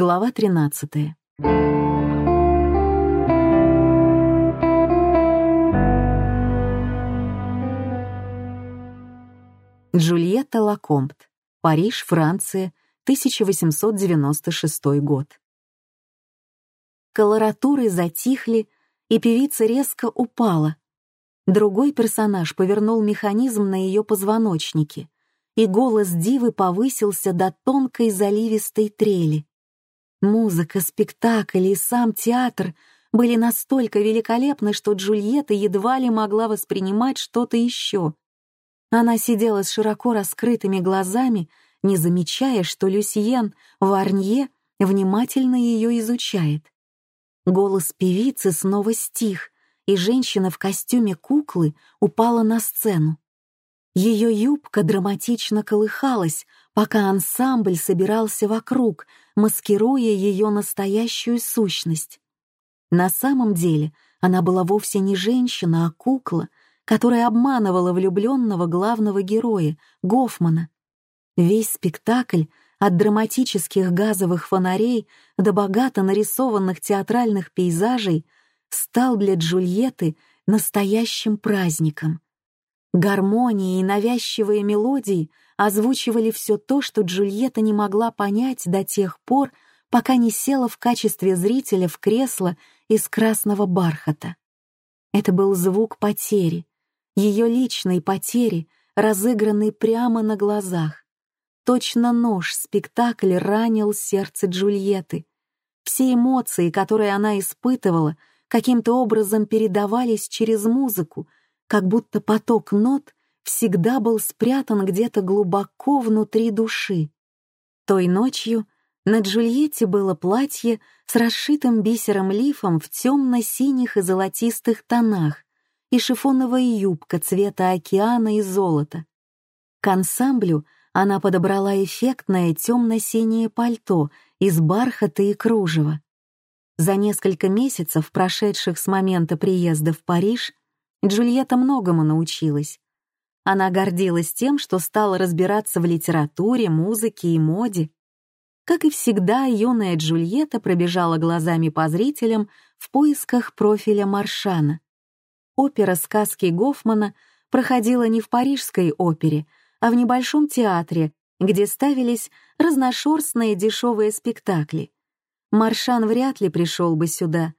Глава 13. Джульетта Лакомпт. Париж, Франция, 1896 год. Колоратуры затихли, и певица резко упала. Другой персонаж повернул механизм на ее позвоночнике, и голос дивы повысился до тонкой заливистой трели. Музыка, спектакль и сам театр были настолько великолепны, что Джульетта едва ли могла воспринимать что-то еще. Она сидела с широко раскрытыми глазами, не замечая, что Люсьен Варнье внимательно ее изучает. Голос певицы снова стих, и женщина в костюме куклы упала на сцену. Ее юбка драматично колыхалась, пока ансамбль собирался вокруг, маскируя ее настоящую сущность. На самом деле она была вовсе не женщина, а кукла, которая обманывала влюбленного главного героя, Гофмана. Весь спектакль от драматических газовых фонарей до богато нарисованных театральных пейзажей стал для Джульетты настоящим праздником. Гармонии и навязчивые мелодии озвучивали все то, что Джульетта не могла понять до тех пор, пока не села в качестве зрителя в кресло из красного бархата. Это был звук потери, ее личной потери, разыгранной прямо на глазах. Точно нож спектакль ранил сердце Джульетты. Все эмоции, которые она испытывала, каким-то образом передавались через музыку, как будто поток нот всегда был спрятан где-то глубоко внутри души. Той ночью на Джульетте было платье с расшитым бисером лифом в темно-синих и золотистых тонах, и шифоновая юбка цвета океана и золота. К ансамблю она подобрала эффектное темно-синее пальто из бархата и кружева. За несколько месяцев, прошедших с момента приезда в Париж, Джульетта многому научилась. Она гордилась тем, что стала разбираться в литературе, музыке и моде. Как и всегда, юная Джульетта пробежала глазами по зрителям в поисках профиля Маршана опера сказки Гофмана проходила не в парижской опере, а в небольшом театре, где ставились разношерстные дешевые спектакли. Маршан вряд ли пришел бы сюда,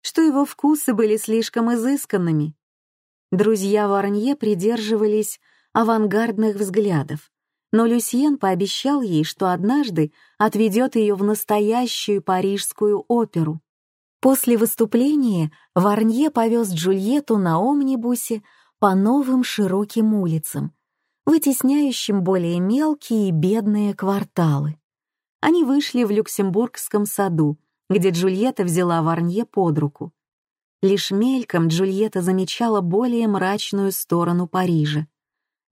что его вкусы были слишком изысканными. Друзья Варнье придерживались авангардных взглядов, но Люсьен пообещал ей, что однажды отведет ее в настоящую парижскую оперу. После выступления Варнье повез Джульетту на омнибусе по новым широким улицам, вытесняющим более мелкие и бедные кварталы. Они вышли в Люксембургском саду, где Джульетта взяла Варнье под руку. Лишь мельком Джульетта замечала более мрачную сторону Парижа.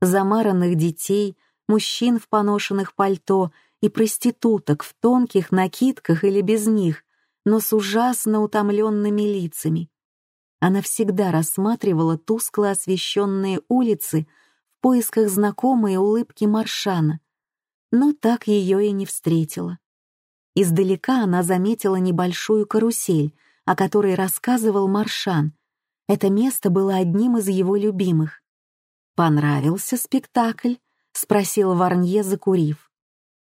Замаранных детей, мужчин в поношенных пальто и проституток в тонких накидках или без них, но с ужасно утомленными лицами. Она всегда рассматривала тускло освещенные улицы в поисках знакомой улыбки Маршана, но так ее и не встретила. Издалека она заметила небольшую карусель, о которой рассказывал Маршан. Это место было одним из его любимых. «Понравился спектакль?» — спросил Варнье, закурив.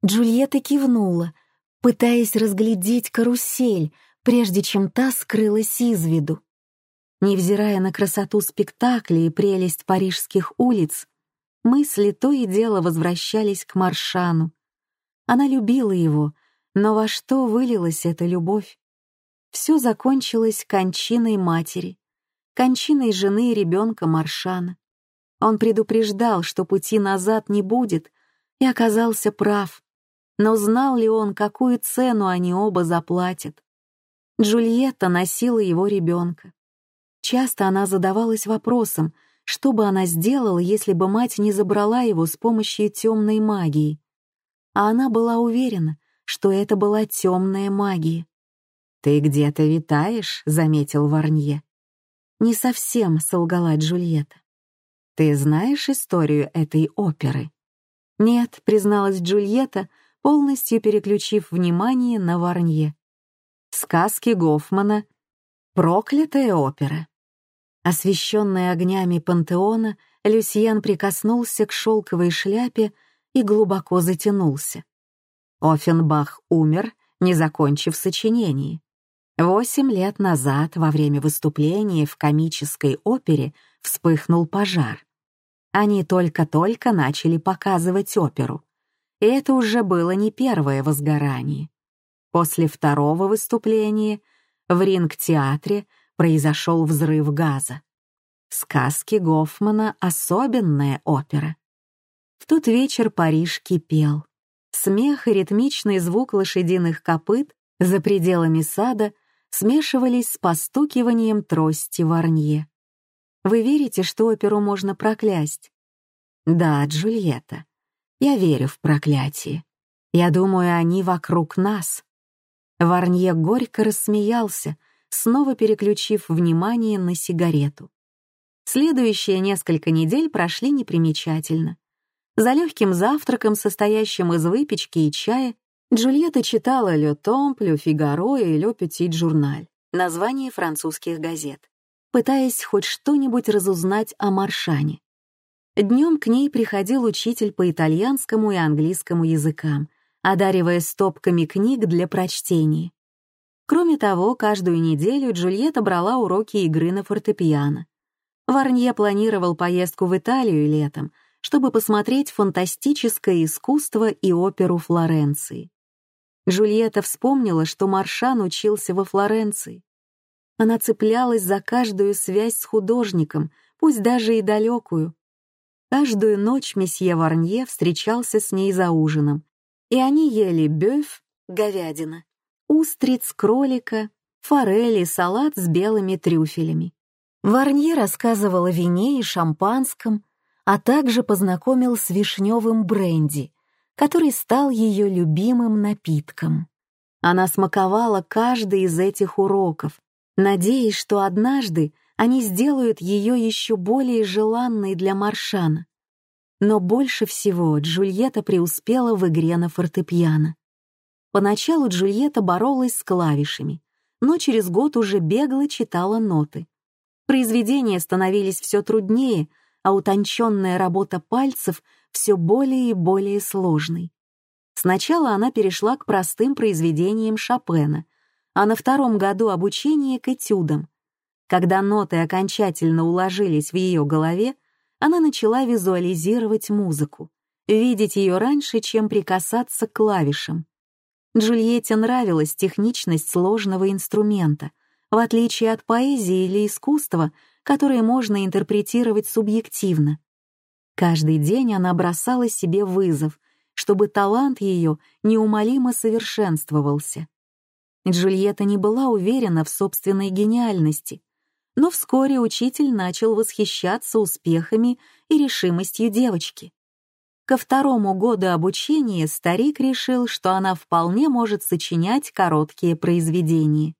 Джульетта кивнула — пытаясь разглядеть карусель, прежде чем та скрылась из виду. Невзирая на красоту спектакля и прелесть парижских улиц, мысли то и дело возвращались к Маршану. Она любила его, но во что вылилась эта любовь? Все закончилось кончиной матери, кончиной жены и ребенка Маршана. Он предупреждал, что пути назад не будет, и оказался прав. Но знал ли он, какую цену они оба заплатят? Джульетта носила его ребенка. Часто она задавалась вопросом, что бы она сделала, если бы мать не забрала его с помощью темной магии. А она была уверена, что это была темная магия. «Ты где-то витаешь», — заметил Варнье. «Не совсем», — солгала Джульетта. «Ты знаешь историю этой оперы?» «Нет», — призналась Джульетта, полностью переключив внимание на Варнье. Сказки Гофмана — проклятая опера. Освещенный огнями пантеона, Люсьен прикоснулся к шелковой шляпе и глубоко затянулся. Оффенбах умер, не закончив сочинение. Восемь лет назад, во время выступления в комической опере, вспыхнул пожар. Они только-только начали показывать оперу. И это уже было не первое возгорание. После второго выступления в ринг-театре произошел взрыв газа. Сказки Гофмана — особенная опера. В тот вечер Париж кипел. Смех и ритмичный звук лошадиных копыт за пределами сада смешивались с постукиванием трости Варнье. Вы верите, что оперу можно проклясть? Да, Джульетта, я верю в проклятие. Я думаю, они вокруг нас. Варнье горько рассмеялся, снова переключив внимание на сигарету. Следующие несколько недель прошли непримечательно. За легким завтраком, состоящим из выпечки и чая, Джульетта читала «Ле Томп», «Ле Фигаро» и «Ле Петит Журналь» — названия французских газет, пытаясь хоть что-нибудь разузнать о Маршане. Днем к ней приходил учитель по итальянскому и английскому языкам, одаривая стопками книг для прочтения. Кроме того, каждую неделю Джульетта брала уроки игры на фортепиано. Варнье планировал поездку в Италию летом — чтобы посмотреть фантастическое искусство и оперу Флоренции. Джульетта вспомнила, что Маршан учился во Флоренции. Она цеплялась за каждую связь с художником, пусть даже и далекую. Каждую ночь месье Варнье встречался с ней за ужином, и они ели бёв, говядина, устриц, кролика, форели, салат с белыми трюфелями. Варнье рассказывал о вине и шампанском, а также познакомил с вишневым бренди, который стал ее любимым напитком. Она смаковала каждый из этих уроков, надеясь, что однажды они сделают ее еще более желанной для Маршана. Но больше всего Джульетта преуспела в игре на фортепиано. Поначалу Джульетта боролась с клавишами, но через год уже бегло читала ноты. Произведения становились все труднее — а утонченная работа пальцев все более и более сложной. Сначала она перешла к простым произведениям Шопена, а на втором году обучения к этюдам. Когда ноты окончательно уложились в ее голове, она начала визуализировать музыку, видеть ее раньше, чем прикасаться к клавишам. Джульетте нравилась техничность сложного инструмента, в отличие от поэзии или искусства, которые можно интерпретировать субъективно. Каждый день она бросала себе вызов, чтобы талант ее неумолимо совершенствовался. Джульетта не была уверена в собственной гениальности, но вскоре учитель начал восхищаться успехами и решимостью девочки. Ко второму году обучения старик решил, что она вполне может сочинять короткие произведения.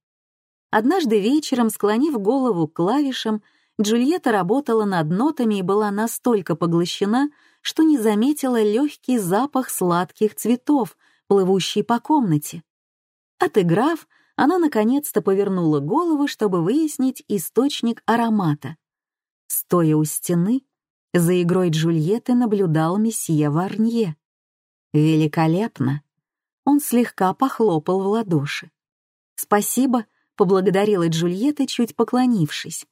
Однажды вечером, склонив голову к клавишам, Джульетта работала над нотами и была настолько поглощена, что не заметила легкий запах сладких цветов, плывущий по комнате. Отыграв, она наконец-то повернула голову, чтобы выяснить источник аромата. Стоя у стены, за игрой Джульетты наблюдал месье Варнье. «Великолепно!» Он слегка похлопал в ладоши. «Спасибо», — поблагодарила Джульетта, чуть поклонившись.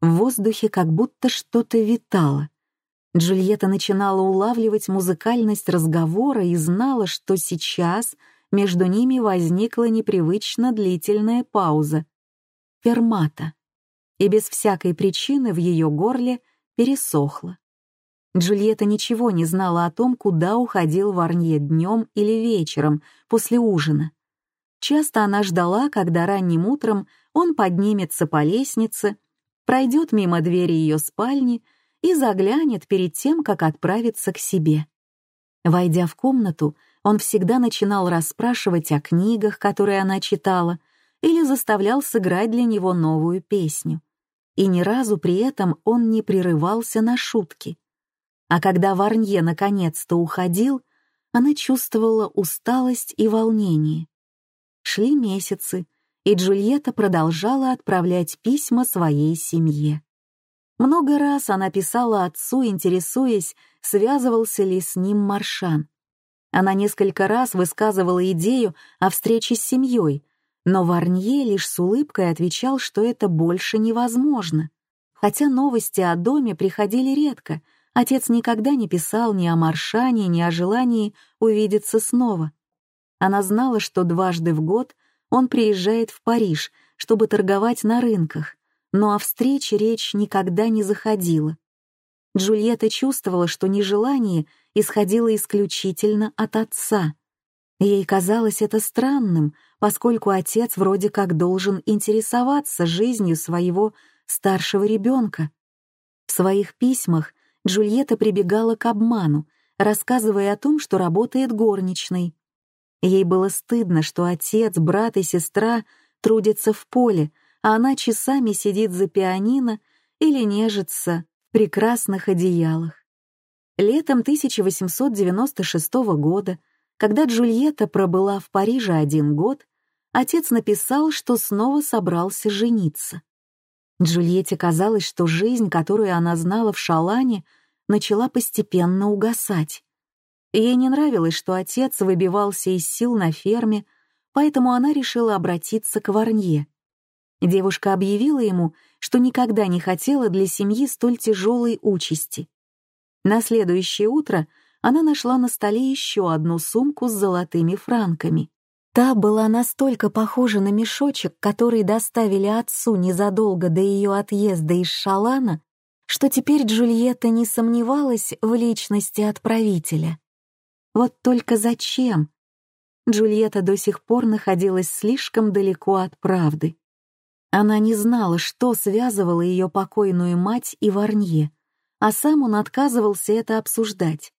В воздухе как будто что-то витало. Джульетта начинала улавливать музыкальность разговора и знала, что сейчас между ними возникла непривычно длительная пауза. Фермата. И без всякой причины в ее горле пересохло. Джульетта ничего не знала о том, куда уходил Варнье днем или вечером после ужина. Часто она ждала, когда ранним утром он поднимется по лестнице пройдет мимо двери ее спальни и заглянет перед тем, как отправиться к себе. Войдя в комнату, он всегда начинал расспрашивать о книгах, которые она читала, или заставлял сыграть для него новую песню. И ни разу при этом он не прерывался на шутки. А когда Варнье наконец-то уходил, она чувствовала усталость и волнение. Шли месяцы, и Джульетта продолжала отправлять письма своей семье. Много раз она писала отцу, интересуясь, связывался ли с ним Маршан. Она несколько раз высказывала идею о встрече с семьей, но Варнье лишь с улыбкой отвечал, что это больше невозможно. Хотя новости о доме приходили редко, отец никогда не писал ни о Маршане, ни о желании увидеться снова. Она знала, что дважды в год он приезжает в Париж, чтобы торговать на рынках, но о встрече речь никогда не заходила. Джульетта чувствовала, что нежелание исходило исключительно от отца. Ей казалось это странным, поскольку отец вроде как должен интересоваться жизнью своего старшего ребенка. В своих письмах Джульетта прибегала к обману, рассказывая о том, что работает горничной. Ей было стыдно, что отец, брат и сестра трудятся в поле, а она часами сидит за пианино или нежится в прекрасных одеялах. Летом 1896 года, когда Джульетта пробыла в Париже один год, отец написал, что снова собрался жениться. Джульетте казалось, что жизнь, которую она знала в Шалане, начала постепенно угасать. Ей не нравилось, что отец выбивался из сил на ферме, поэтому она решила обратиться к Варнье. Девушка объявила ему, что никогда не хотела для семьи столь тяжелой участи. На следующее утро она нашла на столе еще одну сумку с золотыми франками. Та была настолько похожа на мешочек, который доставили отцу незадолго до ее отъезда из Шалана, что теперь Джульетта не сомневалась в личности отправителя. Вот только зачем? Джульетта до сих пор находилась слишком далеко от правды. Она не знала, что связывало ее покойную мать и Варнье, а сам он отказывался это обсуждать.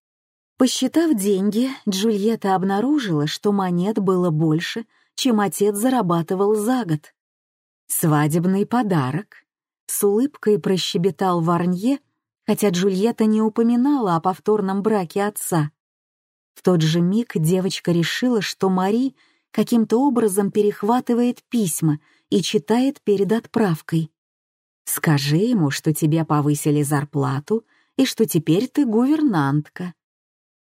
Посчитав деньги, Джульетта обнаружила, что монет было больше, чем отец зарабатывал за год. «Свадебный подарок», — с улыбкой прощебетал Варнье, хотя Джульетта не упоминала о повторном браке отца. В тот же миг девочка решила, что Мари каким-то образом перехватывает письма и читает перед отправкой. «Скажи ему, что тебе повысили зарплату и что теперь ты гувернантка»,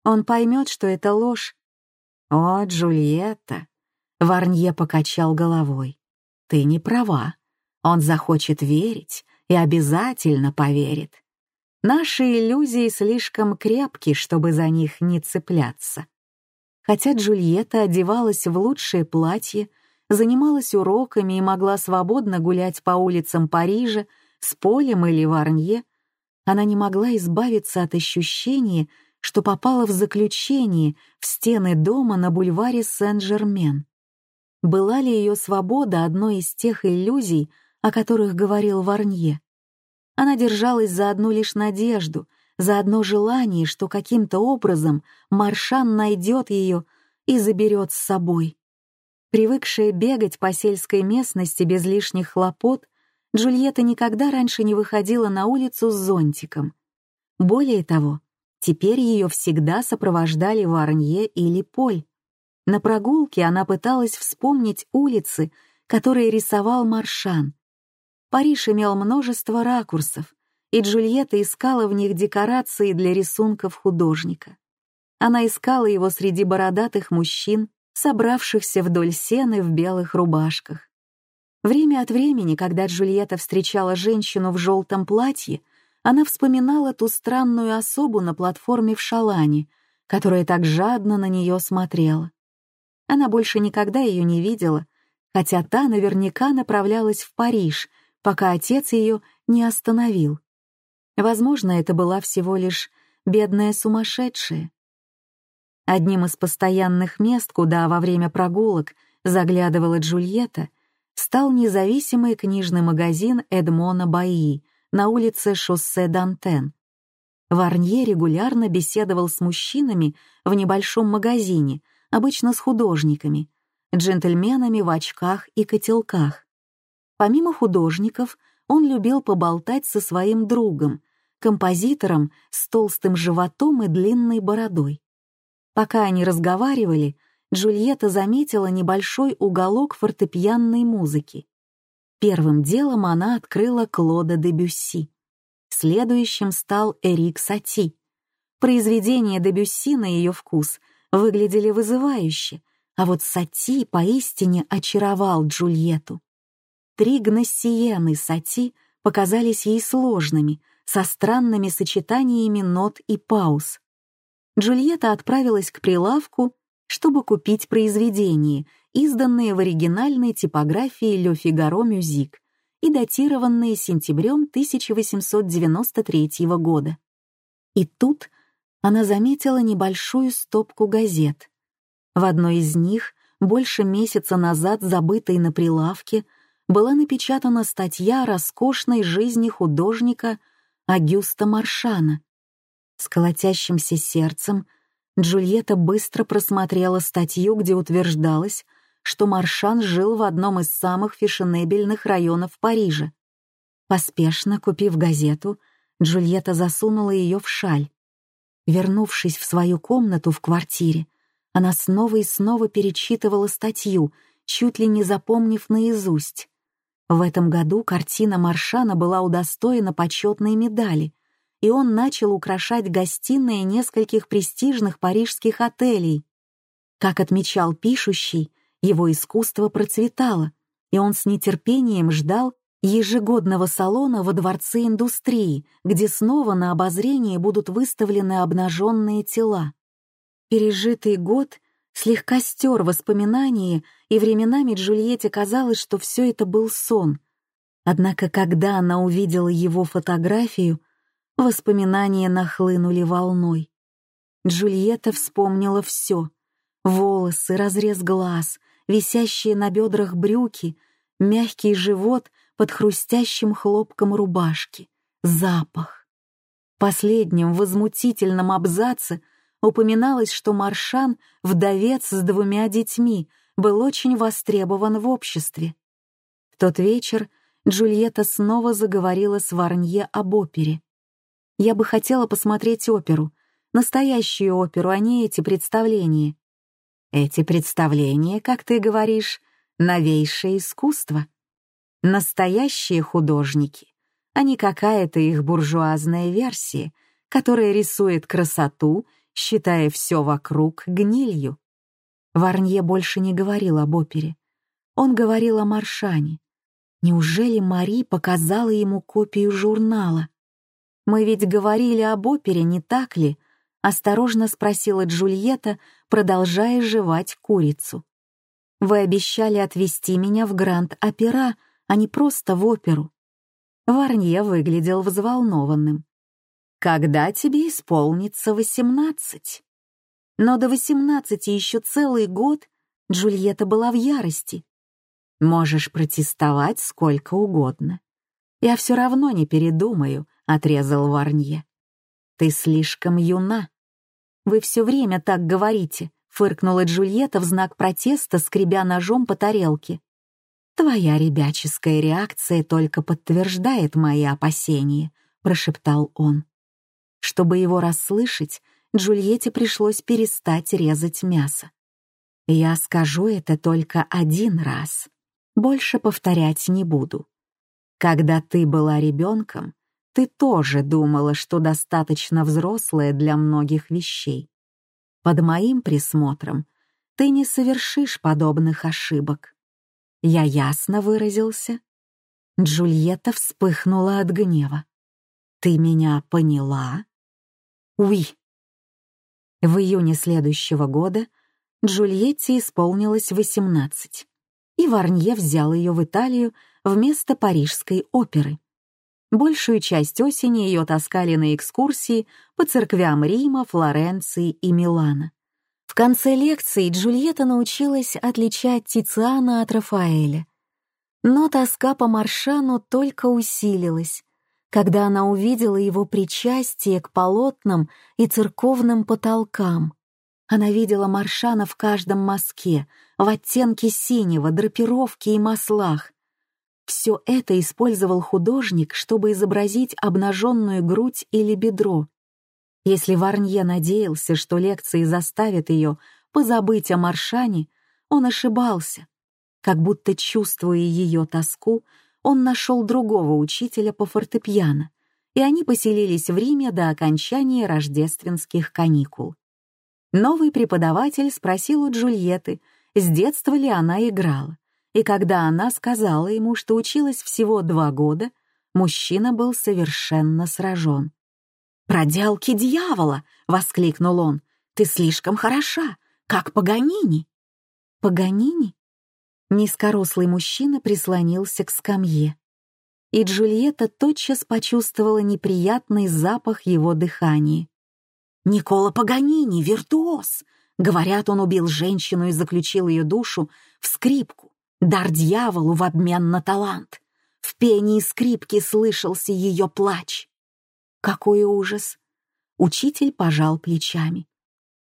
он поймет, что это ложь. «О, Джульетта!» — Варнье покачал головой. «Ты не права. Он захочет верить и обязательно поверит. Наши иллюзии слишком крепки, чтобы за них не цепляться». Хотя Джульетта одевалась в лучшее платье, занималась уроками и могла свободно гулять по улицам Парижа с Полем или Варнье, она не могла избавиться от ощущения, что попала в заключение в стены дома на бульваре Сен-Жермен. Была ли ее свобода одной из тех иллюзий, о которых говорил Варнье? Она держалась за одну лишь надежду, за одно желание, что каким-то образом Маршан найдет ее и заберет с собой. Привыкшая бегать по сельской местности без лишних хлопот, Джульетта никогда раньше не выходила на улицу с зонтиком. Более того, Теперь ее всегда сопровождали Варнье или Поль. На прогулке она пыталась вспомнить улицы, которые рисовал Маршан. Париж имел множество ракурсов, и Джульетта искала в них декорации для рисунков художника. Она искала его среди бородатых мужчин, собравшихся вдоль сены в белых рубашках. Время от времени, когда Джульетта встречала женщину в желтом платье, она вспоминала ту странную особу на платформе в Шалане, которая так жадно на нее смотрела. Она больше никогда ее не видела, хотя та наверняка направлялась в Париж, пока отец ее не остановил. Возможно, это была всего лишь бедная сумасшедшая. Одним из постоянных мест, куда во время прогулок заглядывала Джульетта, стал независимый книжный магазин Эдмона Баи — на улице шоссе Дантен. Варнье регулярно беседовал с мужчинами в небольшом магазине, обычно с художниками, джентльменами в очках и котелках. Помимо художников, он любил поболтать со своим другом, композитором с толстым животом и длинной бородой. Пока они разговаривали, Джульетта заметила небольшой уголок фортепианной музыки. Первым делом она открыла Клода де Бюсси. Следующим стал Эрик Сати. Произведения де Бюсси на ее вкус выглядели вызывающе, а вот Сати поистине очаровал Джульетту. Три гноссиены Сати показались ей сложными, со странными сочетаниями нот и пауз. Джульетта отправилась к прилавку, чтобы купить произведение, изданные в оригинальной типографии «Ле Фигаро Мюзик» и датированные сентябрем 1893 года. И тут она заметила небольшую стопку газет. В одной из них, больше месяца назад забытой на прилавке, была напечатана статья о роскошной жизни художника Агюста Маршана. С колотящимся сердцем Джульетта быстро просмотрела статью, где утверждалось, что Маршан жил в одном из самых фешенебельных районов Парижа. Поспешно купив газету, Джульетта засунула ее в шаль. Вернувшись в свою комнату в квартире, она снова и снова перечитывала статью, чуть ли не запомнив наизусть. В этом году картина Маршана была удостоена почетной медали, и он начал украшать гостиные нескольких престижных парижских отелей. Как отмечал пишущий, его искусство процветало, и он с нетерпением ждал ежегодного салона во Дворце индустрии, где снова на обозрение будут выставлены обнаженные тела. Пережитый год слегка стер воспоминания, и временами Джульетте казалось, что все это был сон. Однако, когда она увидела его фотографию, воспоминания нахлынули волной. Джульетта вспомнила все — волосы, разрез глаз, висящие на бедрах брюки, мягкий живот под хрустящим хлопком рубашки, запах. В последнем возмутительном абзаце — упоминалось, что Маршан, вдовец с двумя детьми, был очень востребован в обществе. В тот вечер Джульетта снова заговорила с Варнье об опере. «Я бы хотела посмотреть оперу, настоящую оперу, а не эти представления». «Эти представления, как ты говоришь, новейшее искусство. Настоящие художники, а не какая-то их буржуазная версия, которая рисует красоту считая все вокруг гнилью. Варнье больше не говорил об опере. Он говорил о Маршане. Неужели Мари показала ему копию журнала? «Мы ведь говорили об опере, не так ли?» — осторожно спросила Джульетта, продолжая жевать курицу. «Вы обещали отвезти меня в Гранд-Опера, а не просто в оперу». Варнье выглядел взволнованным когда тебе исполнится восемнадцать. Но до восемнадцати еще целый год Джульетта была в ярости. Можешь протестовать сколько угодно. Я все равно не передумаю, — отрезал Варнье. Ты слишком юна. Вы все время так говорите, — фыркнула Джульетта в знак протеста, скребя ножом по тарелке. «Твоя ребяческая реакция только подтверждает мои опасения», — прошептал он. Чтобы его расслышать, Джульетте пришлось перестать резать мясо. «Я скажу это только один раз. Больше повторять не буду. Когда ты была ребенком, ты тоже думала, что достаточно взрослая для многих вещей. Под моим присмотром ты не совершишь подобных ошибок. Я ясно выразился?» Джульетта вспыхнула от гнева. «Ты меня поняла?» «Уи». В июне следующего года Джульетте исполнилось 18, и Варнье взял ее в Италию вместо Парижской оперы. Большую часть осени ее таскали на экскурсии по церквям Рима, Флоренции и Милана. В конце лекции Джульетта научилась отличать Тициана от Рафаэля. Но тоска по Маршану только усилилась, когда она увидела его причастие к полотнам и церковным потолкам. Она видела Маршана в каждом мазке, в оттенке синего, драпировке и маслах. Все это использовал художник, чтобы изобразить обнаженную грудь или бедро. Если Варнье надеялся, что лекции заставят ее позабыть о Маршане, он ошибался. Как будто чувствуя ее тоску, он нашел другого учителя по фортепиано, и они поселились в Риме до окончания рождественских каникул. Новый преподаватель спросил у Джульетты, с детства ли она играла, и когда она сказала ему, что училась всего два года, мужчина был совершенно сражен. «Проделки дьявола!» — воскликнул он. «Ты слишком хороша, как Паганини!» «Паганини?» Низкорослый мужчина прислонился к скамье. И Джульетта тотчас почувствовала неприятный запах его дыхания. «Никола Паганини, виртуоз!» Говорят, он убил женщину и заключил ее душу в скрипку, дар дьяволу в обмен на талант. В пении скрипки слышался ее плач. Какой ужас! Учитель пожал плечами.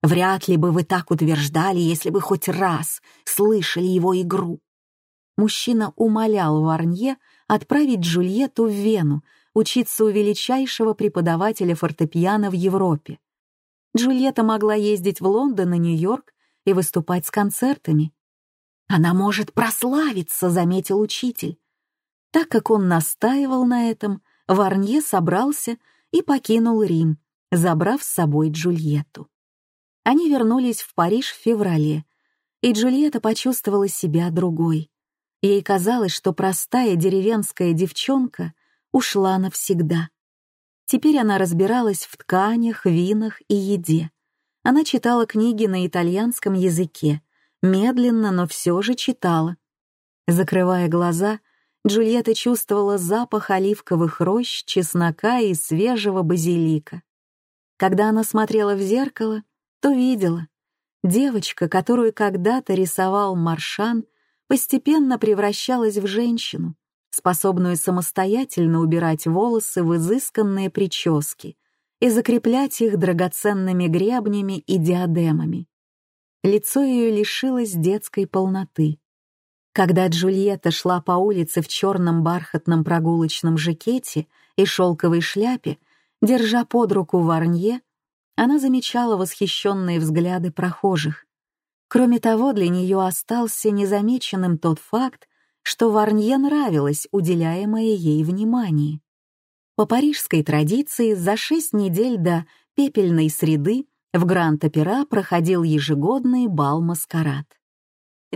Вряд ли бы вы так утверждали, если бы хоть раз слышали его игру. Мужчина умолял Варнье отправить Джульетту в Вену, учиться у величайшего преподавателя фортепиано в Европе. Джульетта могла ездить в Лондон и Нью-Йорк и выступать с концертами. «Она может прославиться», — заметил учитель. Так как он настаивал на этом, Варнье собрался и покинул Рим, забрав с собой Джульетту. Они вернулись в Париж в феврале, и Джульетта почувствовала себя другой. Ей казалось, что простая деревенская девчонка ушла навсегда. Теперь она разбиралась в тканях, винах и еде. Она читала книги на итальянском языке, медленно, но все же читала. Закрывая глаза, Джульетта чувствовала запах оливковых рощ, чеснока и свежего базилика. Когда она смотрела в зеркало, то видела. Девочка, которую когда-то рисовал Маршан, постепенно превращалась в женщину, способную самостоятельно убирать волосы в изысканные прически и закреплять их драгоценными гребнями и диадемами. Лицо ее лишилось детской полноты. Когда Джульетта шла по улице в черном бархатном прогулочном жакете и шелковой шляпе, держа под руку Варнье, она замечала восхищенные взгляды прохожих. Кроме того, для нее остался незамеченным тот факт, что Варнье нравилось уделяемое ей внимание. По парижской традиции за шесть недель до пепельной среды в Гранд-Опера проходил ежегодный бал-маскарад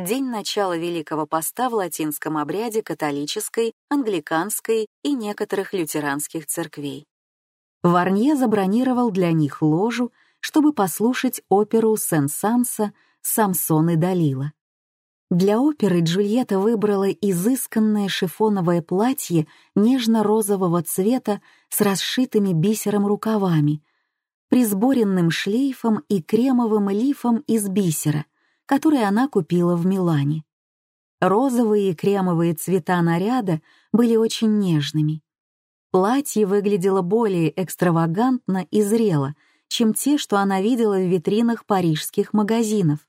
день начала Великого Поста в латинском обряде католической, англиканской и некоторых лютеранских церквей. Варнье забронировал для них ложу, чтобы послушать оперу Сен-Санса «Самсон и Далила». Для оперы Джульетта выбрала изысканное шифоновое платье нежно-розового цвета с расшитыми бисером рукавами, присборенным шлейфом и кремовым лифом из бисера, который она купила в Милане. Розовые и кремовые цвета наряда были очень нежными. Платье выглядело более экстравагантно и зрело, чем те, что она видела в витринах парижских магазинов.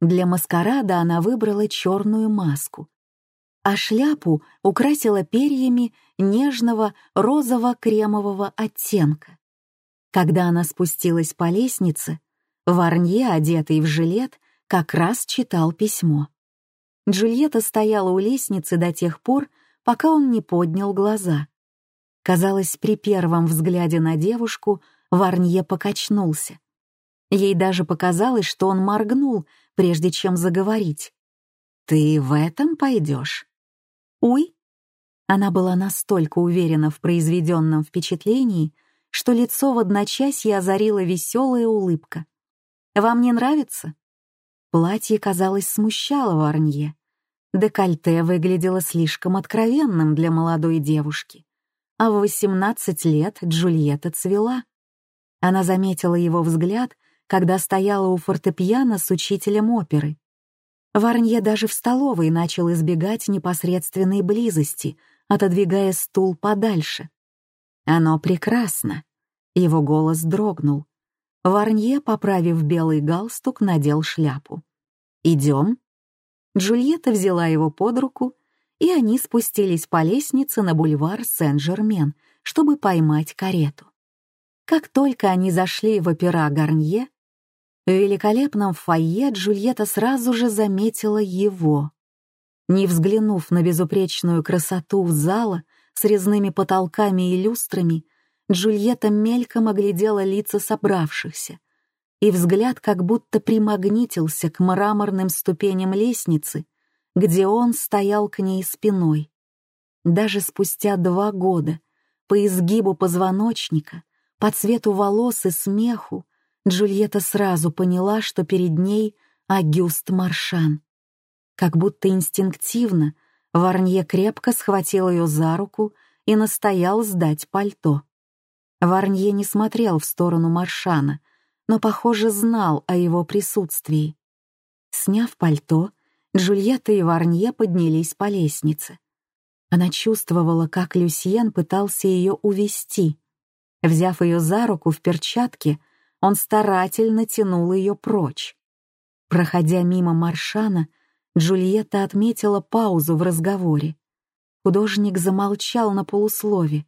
Для маскарада она выбрала черную маску, а шляпу украсила перьями нежного розово-кремового оттенка. Когда она спустилась по лестнице, Варнье, одетый в жилет, как раз читал письмо. Джульетта стояла у лестницы до тех пор, пока он не поднял глаза. Казалось, при первом взгляде на девушку Варнье покачнулся. Ей даже показалось, что он моргнул, прежде чем заговорить. «Ты в этом пойдешь?» «Уй!» Она была настолько уверена в произведенном впечатлении, что лицо в одночасье озарила веселая улыбка. «Вам не нравится?» Платье, казалось, смущало Варнье. Декольте выглядело слишком откровенным для молодой девушки. А в 18 лет Джульетта цвела. Она заметила его взгляд, когда стояла у фортепиано с учителем оперы. Варнье даже в столовой начал избегать непосредственной близости, отодвигая стул подальше. «Оно прекрасно!» Его голос дрогнул. Варнье, поправив белый галстук, надел шляпу. «Идем?» Джульетта взяла его под руку, и они спустились по лестнице на бульвар Сен-Жермен, чтобы поймать карету. Как только они зашли в опера Гарнье, в великолепном фойе Джульетта сразу же заметила его. Не взглянув на безупречную красоту зала с резными потолками и люстрами, Джульетта мельком оглядела лица собравшихся, и взгляд как будто примагнитился к мраморным ступеням лестницы, где он стоял к ней спиной. Даже спустя два года, по изгибу позвоночника, по цвету волос и смеху, Джульетта сразу поняла, что перед ней Агюст Маршан. Как будто инстинктивно Варнье крепко схватил ее за руку и настоял сдать пальто. Варнье не смотрел в сторону Маршана, но, похоже, знал о его присутствии. Сняв пальто, Джульетта и Варнье поднялись по лестнице. Она чувствовала, как Люсьен пытался ее увести. Взяв ее за руку в перчатке, он старательно тянул ее прочь. Проходя мимо Маршана, Джульетта отметила паузу в разговоре. Художник замолчал на полуслове.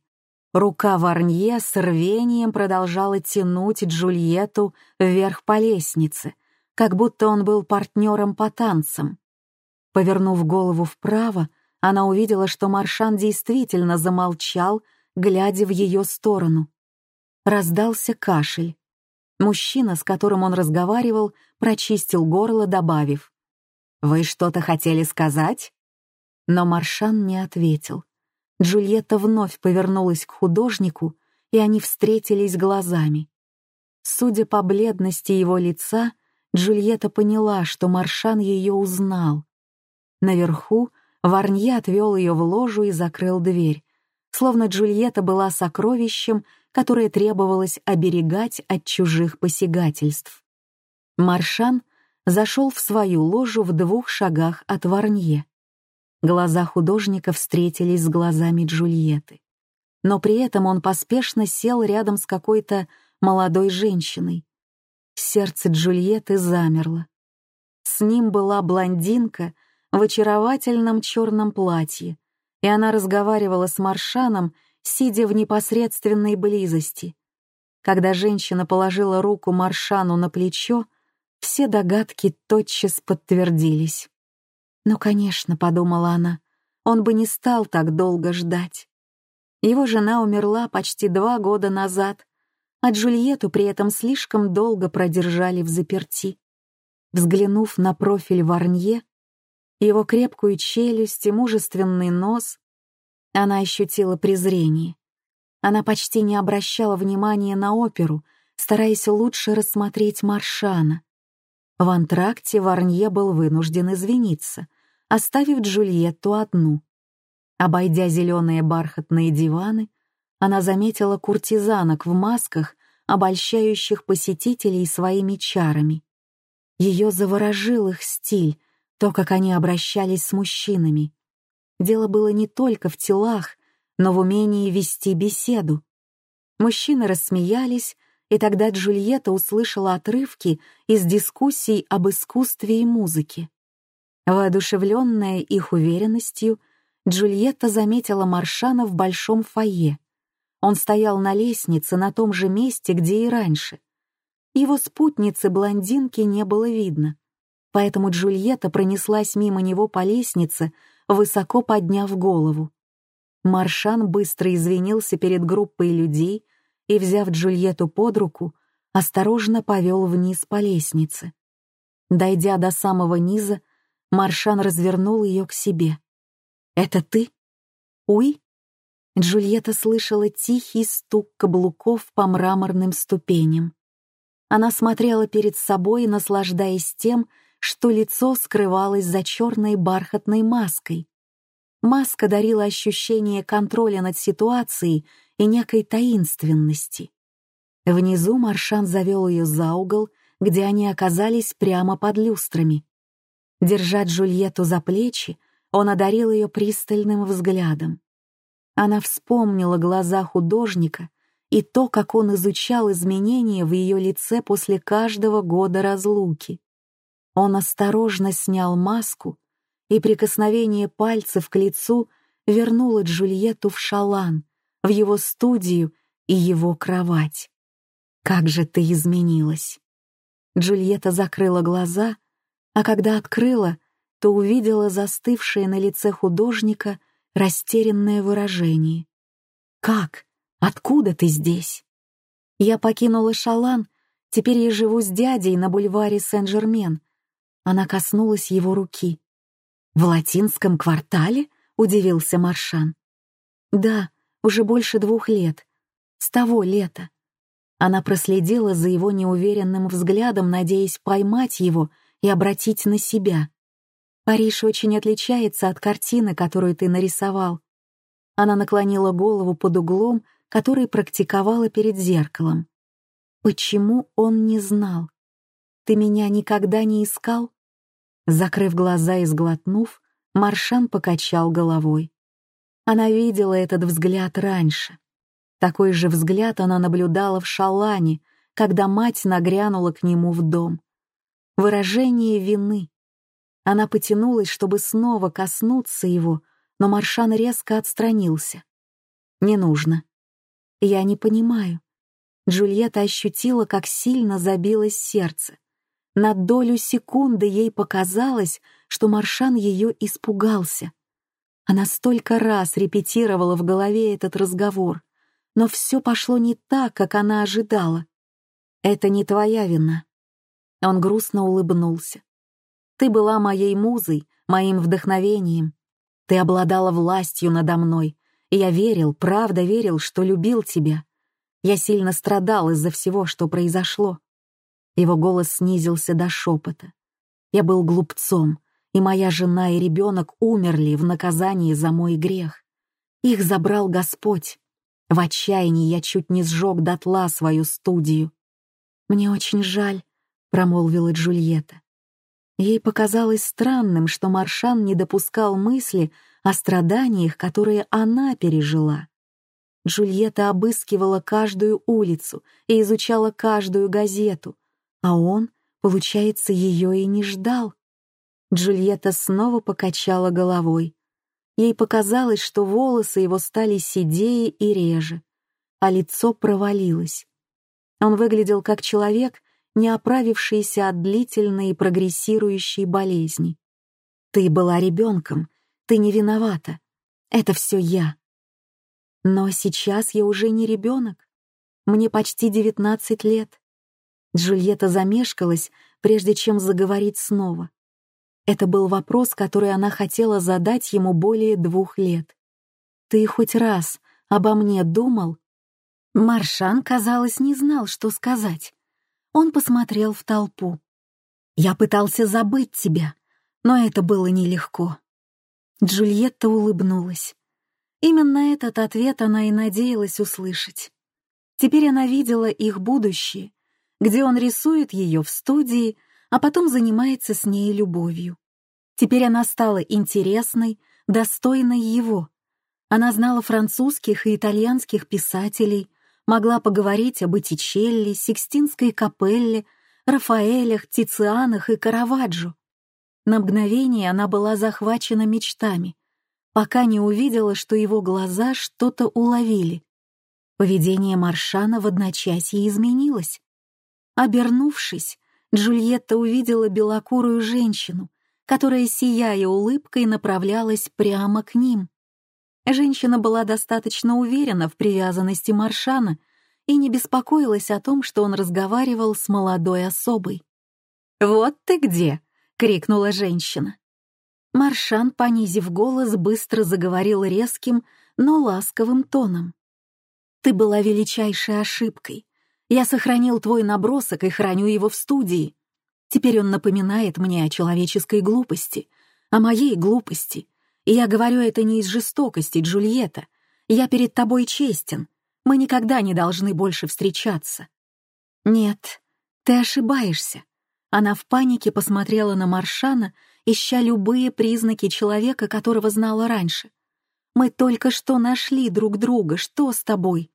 Рука Варнье с рвением продолжала тянуть Джульетту вверх по лестнице, как будто он был партнером по танцам. Повернув голову вправо, она увидела, что Маршан действительно замолчал, глядя в ее сторону. Раздался кашель. Мужчина, с которым он разговаривал, прочистил горло, добавив. «Вы что-то хотели сказать?» Но Маршан не ответил. Джульетта вновь повернулась к художнику, и они встретились глазами. Судя по бледности его лица, Джульетта поняла, что Маршан ее узнал. Наверху Варнье отвел ее в ложу и закрыл дверь, словно Джульетта была сокровищем, которое требовалось оберегать от чужих посягательств. Маршан зашел в свою ложу в двух шагах от Варнье. Глаза художника встретились с глазами Джульетты. Но при этом он поспешно сел рядом с какой-то молодой женщиной. Сердце Джульетты замерло. С ним была блондинка в очаровательном черном платье, и она разговаривала с Маршаном, сидя в непосредственной близости. Когда женщина положила руку Маршану на плечо, все догадки тотчас подтвердились. «Ну, конечно», — подумала она, — «он бы не стал так долго ждать». Его жена умерла почти два года назад, а Джульетту при этом слишком долго продержали в заперти. Взглянув на профиль Варнье, его крепкую челюсть и мужественный нос, она ощутила презрение. Она почти не обращала внимания на оперу, стараясь лучше рассмотреть Маршана. В антракте Варнье был вынужден извиниться, оставив Джульетту одну. Обойдя зеленые бархатные диваны, она заметила куртизанок в масках, обольщающих посетителей своими чарами. Ее заворожил их стиль, то, как они обращались с мужчинами. Дело было не только в телах, но в умении вести беседу. Мужчины рассмеялись, и тогда Джульетта услышала отрывки из дискуссий об искусстве и музыке. Воодушевленная их уверенностью, Джульетта заметила Маршана в большом фойе. Он стоял на лестнице на том же месте, где и раньше. Его спутницы-блондинки не было видно, поэтому Джульетта пронеслась мимо него по лестнице, высоко подняв голову. Маршан быстро извинился перед группой людей и, взяв Джульетту под руку, осторожно повел вниз по лестнице. Дойдя до самого низа, Маршан развернул ее к себе. «Это ты? Уй?» Джульетта слышала тихий стук каблуков по мраморным ступеням. Она смотрела перед собой, наслаждаясь тем, что лицо скрывалось за черной бархатной маской. Маска дарила ощущение контроля над ситуацией и некой таинственности. Внизу Маршан завел ее за угол, где они оказались прямо под люстрами. Держа Джульетту за плечи, он одарил ее пристальным взглядом. Она вспомнила глаза художника и то, как он изучал изменения в ее лице после каждого года разлуки. Он осторожно снял маску, и прикосновение пальцев к лицу вернуло Джульетту в шалан, в его студию и его кровать. Как же ты изменилась!» Джульетта закрыла глаза, а когда открыла, то увидела застывшее на лице художника растерянное выражение. «Как? Откуда ты здесь?» «Я покинула Шалан, теперь я живу с дядей на бульваре Сен-Жермен». Она коснулась его руки. «В латинском квартале?» — удивился Маршан. «Да, уже больше двух лет. С того лета». Она проследила за его неуверенным взглядом, надеясь поймать его и обратить на себя. «Париж очень отличается от картины, которую ты нарисовал». Она наклонила голову под углом, который практиковала перед зеркалом. «Почему он не знал? Ты меня никогда не искал?» Закрыв глаза и сглотнув, Маршан покачал головой. Она видела этот взгляд раньше. Такой же взгляд она наблюдала в шалане, когда мать нагрянула к нему в дом. Выражение вины. Она потянулась, чтобы снова коснуться его, но Маршан резко отстранился. «Не нужно». «Я не понимаю». Джульетта ощутила, как сильно забилось сердце. На долю секунды ей показалось, что Маршан ее испугался. Она столько раз репетировала в голове этот разговор, но все пошло не так, как она ожидала. «Это не твоя вина». Он грустно улыбнулся. «Ты была моей музой, моим вдохновением. Ты обладала властью надо мной, и я верил, правда верил, что любил тебя. Я сильно страдал из-за всего, что произошло. Его голос снизился до шепота. Я был глупцом, и моя жена и ребенок умерли в наказании за мой грех. Их забрал Господь. В отчаянии я чуть не сжег дотла свою студию. «Мне очень жаль», — промолвила Джульетта. Ей показалось странным, что Маршан не допускал мысли о страданиях, которые она пережила. Джульетта обыскивала каждую улицу и изучала каждую газету, а он, получается, ее и не ждал. Джульетта снова покачала головой. Ей показалось, что волосы его стали седее и реже, а лицо провалилось. Он выглядел как человек, не оправившийся от длительной и прогрессирующей болезни. «Ты была ребенком, ты не виновата. Это все я». Но сейчас я уже не ребенок. Мне почти девятнадцать лет. Джульетта замешкалась, прежде чем заговорить снова. Это был вопрос, который она хотела задать ему более двух лет. «Ты хоть раз обо мне думал?» Маршан, казалось, не знал, что сказать. Он посмотрел в толпу. «Я пытался забыть тебя, но это было нелегко». Джульетта улыбнулась. Именно этот ответ она и надеялась услышать. Теперь она видела их будущее, где он рисует ее в студии, а потом занимается с ней любовью. Теперь она стала интересной, достойной его. Она знала французских и итальянских писателей, могла поговорить об Боттичелли, Сикстинской капелле, Рафаэлях, Тицианах и Караваджо. На мгновение она была захвачена мечтами, пока не увидела, что его глаза что-то уловили. Поведение Маршана в одночасье изменилось. Обернувшись, Джульетта увидела белокурую женщину, которая, сияя улыбкой, направлялась прямо к ним. Женщина была достаточно уверена в привязанности Маршана и не беспокоилась о том, что он разговаривал с молодой особой. «Вот ты где!» — крикнула женщина. Маршан, понизив голос, быстро заговорил резким, но ласковым тоном. «Ты была величайшей ошибкой. Я сохранил твой набросок и храню его в студии. Теперь он напоминает мне о человеческой глупости, о моей глупости. И я говорю это не из жестокости, Джульетта. Я перед тобой честен. Мы никогда не должны больше встречаться. Нет, ты ошибаешься. Она в панике посмотрела на Маршана, ища любые признаки человека, которого знала раньше. Мы только что нашли друг друга. Что с тобой?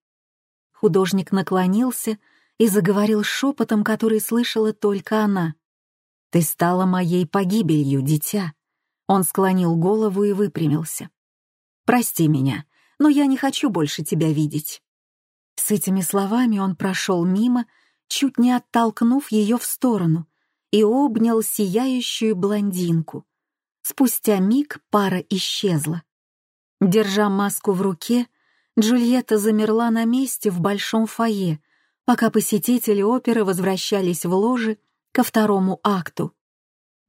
Художник наклонился и заговорил шепотом, который слышала только она. «Ты стала моей погибелью, дитя». Он склонил голову и выпрямился. «Прости меня, но я не хочу больше тебя видеть». С этими словами он прошел мимо, чуть не оттолкнув ее в сторону, и обнял сияющую блондинку. Спустя миг пара исчезла. Держа маску в руке, Джульетта замерла на месте в большом фойе, пока посетители оперы возвращались в ложи ко второму акту.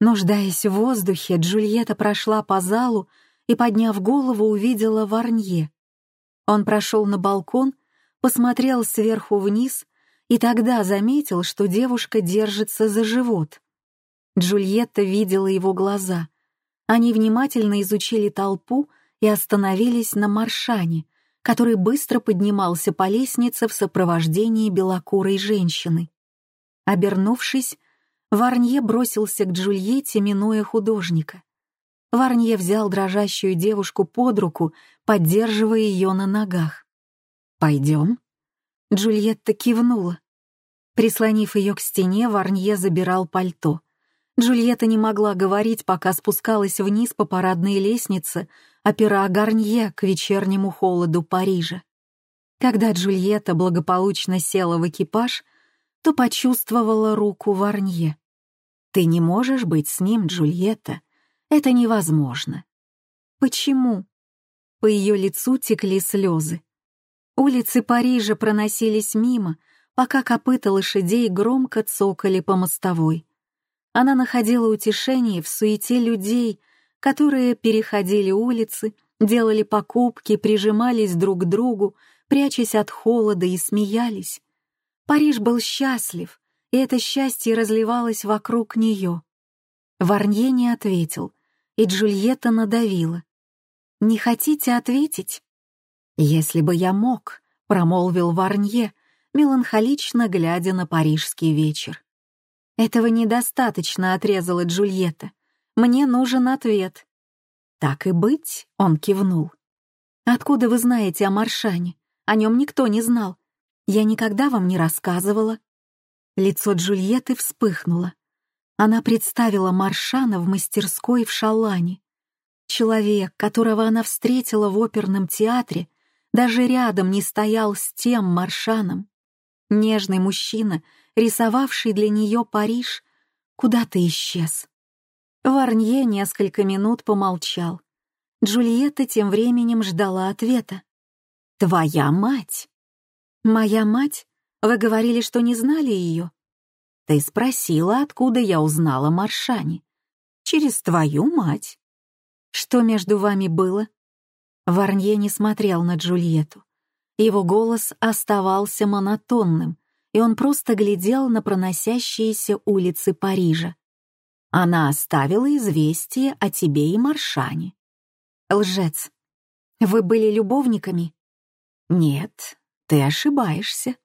Нуждаясь в воздухе, Джульетта прошла по залу и, подняв голову, увидела Варнье. Он прошел на балкон, посмотрел сверху вниз и тогда заметил, что девушка держится за живот. Джульетта видела его глаза. Они внимательно изучили толпу и остановились на Маршане, который быстро поднимался по лестнице в сопровождении белокурой женщины. Обернувшись, Варнье бросился к Джульетте, минуя художника. Варнье взял дрожащую девушку под руку, поддерживая ее на ногах. «Пойдем?» Джульетта кивнула. Прислонив ее к стене, Варнье забирал пальто. Джульетта не могла говорить, пока спускалась вниз по парадной лестнице, опера Гарнье к вечернему холоду Парижа. Когда Джульетта благополучно села в экипаж, то почувствовала руку Варнье. «Ты не можешь быть с ним, Джульетта. Это невозможно». «Почему?» По ее лицу текли слезы. Улицы Парижа проносились мимо, пока копыта лошадей громко цокали по мостовой. Она находила утешение в суете людей, которые переходили улицы, делали покупки, прижимались друг к другу, прячась от холода и смеялись. Париж был счастлив, и это счастье разливалось вокруг нее. Варнье не ответил, и Джульетта надавила. «Не хотите ответить?» «Если бы я мог», — промолвил Варнье, меланхолично глядя на парижский вечер. «Этого недостаточно», — отрезала Джульетта. «Мне нужен ответ». «Так и быть», — он кивнул. «Откуда вы знаете о Маршане? О нем никто не знал. Я никогда вам не рассказывала». Лицо Джульетты вспыхнуло. Она представила Маршана в мастерской в Шалане. Человек, которого она встретила в оперном театре, даже рядом не стоял с тем Маршаном. Нежный мужчина, рисовавший для нее Париж, куда-то исчез. Варнье несколько минут помолчал. Джульетта тем временем ждала ответа. «Твоя мать!» «Моя мать? Вы говорили, что не знали ее?» «Ты спросила, откуда я узнала Маршани. Через твою мать». «Что между вами было?» Варнье не смотрел на Джульетту. Его голос оставался монотонным, и он просто глядел на проносящиеся улицы Парижа. Она оставила известие о тебе и Маршане. Лжец. Вы были любовниками? Нет, «Ты ошибаешься».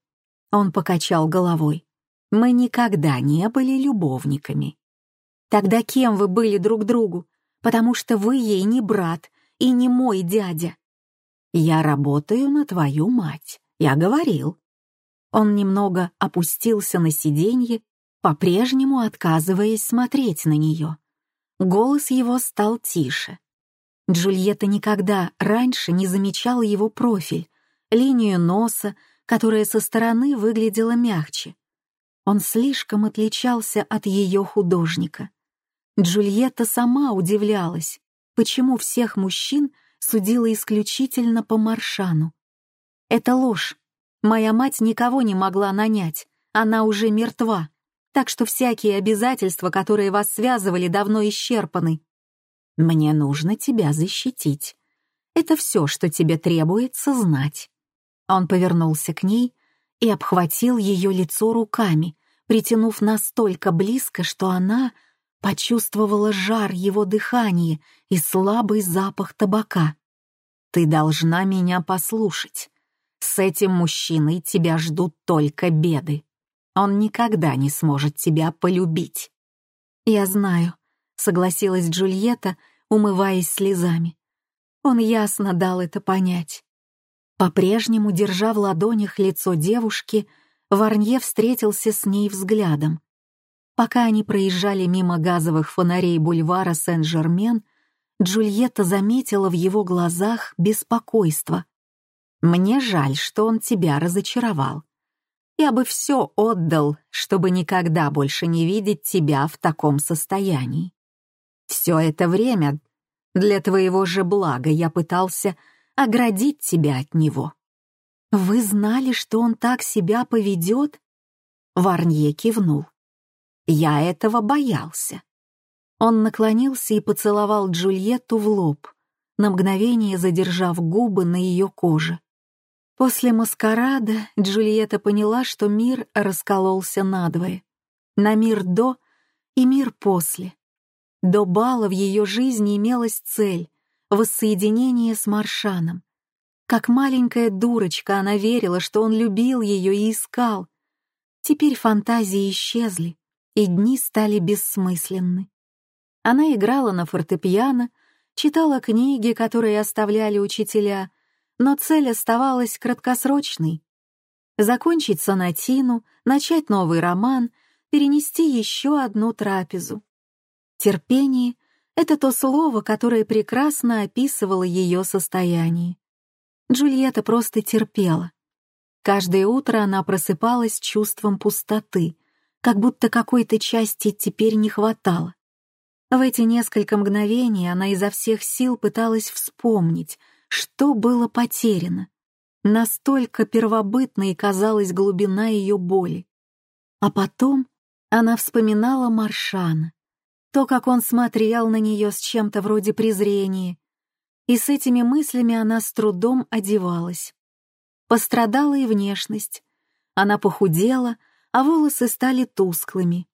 Он покачал головой. «Мы никогда не были любовниками». «Тогда кем вы были друг другу? Потому что вы ей не брат и не мой дядя». «Я работаю на твою мать, я говорил». Он немного опустился на сиденье, по-прежнему отказываясь смотреть на нее. Голос его стал тише. Джульетта никогда раньше не замечала его профиль, линию носа, которая со стороны выглядела мягче. Он слишком отличался от ее художника. Джульетта сама удивлялась, почему всех мужчин судила исключительно по Маршану. Это ложь. Моя мать никого не могла нанять, она уже мертва, так что всякие обязательства, которые вас связывали, давно исчерпаны. Мне нужно тебя защитить. Это все, что тебе требуется знать. Он повернулся к ней и обхватил ее лицо руками, притянув настолько близко, что она почувствовала жар его дыхания и слабый запах табака. «Ты должна меня послушать. С этим мужчиной тебя ждут только беды. Он никогда не сможет тебя полюбить». «Я знаю», — согласилась Джульетта, умываясь слезами. Он ясно дал это понять. По-прежнему, держа в ладонях лицо девушки, Варнье встретился с ней взглядом. Пока они проезжали мимо газовых фонарей бульвара Сен-Жермен, Джульетта заметила в его глазах беспокойство. Мне жаль, что он тебя разочаровал. Я бы все отдал, чтобы никогда больше не видеть тебя в таком состоянии. Все это время для твоего же блага я пытался оградить тебя от него. Вы знали, что он так себя поведет? Варнье кивнул. Я этого боялся. Он наклонился и поцеловал Джульетту в лоб, на мгновение задержав губы на ее коже. После маскарада Джульетта поняла, что мир раскололся надвое. На мир до и мир после. До бала в ее жизни имелась цель — воссоединение с Маршаном. Как маленькая дурочка она верила, что он любил ее и искал. Теперь фантазии исчезли, и дни стали бессмысленны. Она играла на фортепиано, читала книги, которые оставляли учителя — но цель оставалась краткосрочной. Закончить сонатину, начать новый роман, перенести еще одну трапезу. Терпение — это то слово, которое прекрасно описывало ее состояние. Джульетта просто терпела. Каждое утро она просыпалась чувством пустоты, как будто какой-то части теперь не хватало. В эти несколько мгновений она изо всех сил пыталась вспомнить — что было потеряно? Настолько первобытной казалась глубина ее боли. А потом она вспоминала Маршана, то, как он смотрел на нее с чем-то вроде презрения, и с этими мыслями она с трудом одевалась. Пострадала и внешность. Она похудела, а волосы стали тусклыми.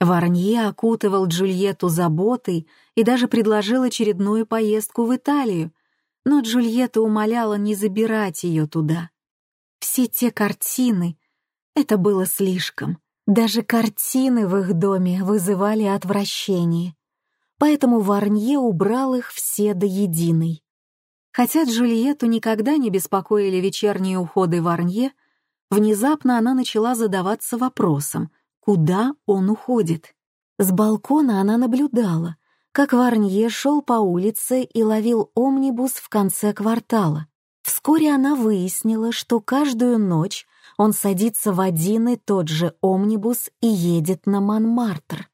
Варнье окутывал Джульетту заботой и даже предложил очередную поездку в Италию, но Джульетта умоляла не забирать ее туда. Все те картины — это было слишком. Даже картины в их доме вызывали отвращение. Поэтому Варнье убрал их все до единой. Хотя Джульетту никогда не беспокоили вечерние уходы Варнье, внезапно она начала задаваться вопросом, куда он уходит. С балкона она наблюдала, как Варнье шел по улице и ловил омнибус в конце квартала. Вскоре она выяснила, что каждую ночь он садится в один и тот же омнибус и едет на Монмартр.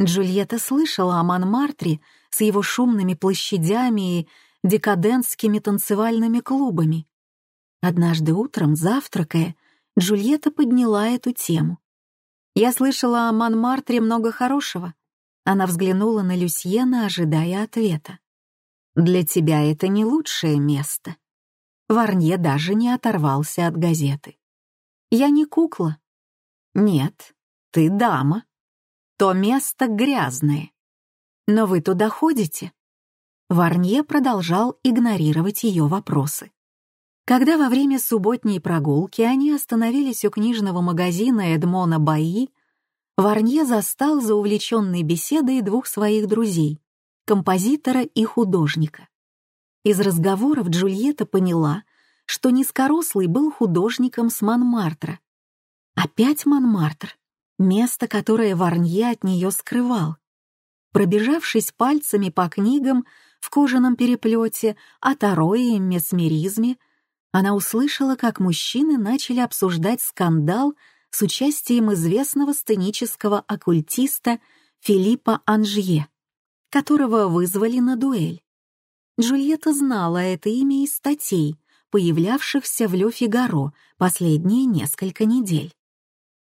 Джульетта слышала о Монмартре с его шумными площадями и декадентскими танцевальными клубами. Однажды утром, завтракая, Джульетта подняла эту тему. «Я слышала о Монмартре много хорошего. Она взглянула на Люсьена, ожидая ответа. «Для тебя это не лучшее место». Варнье даже не оторвался от газеты. «Я не кукла». «Нет, ты дама. То место грязное. Но вы туда ходите?» Варнье продолжал игнорировать ее вопросы. Когда во время субботней прогулки они остановились у книжного магазина Эдмона Баи, Варнье застал за увлеченной беседой двух своих друзей — композитора и художника. Из разговоров Джульетта поняла, что низкорослый был художником с Монмартра. Опять Монмартр — место, которое Варнье от нее скрывал. Пробежавшись пальцами по книгам в кожаном переплете о Таро и месмеризме, она услышала, как мужчины начали обсуждать скандал — с участием известного сценического оккультиста Филиппа Анжье, которого вызвали на дуэль. Джульетта знала это имя из статей, появлявшихся в Ле Фигаро последние несколько недель.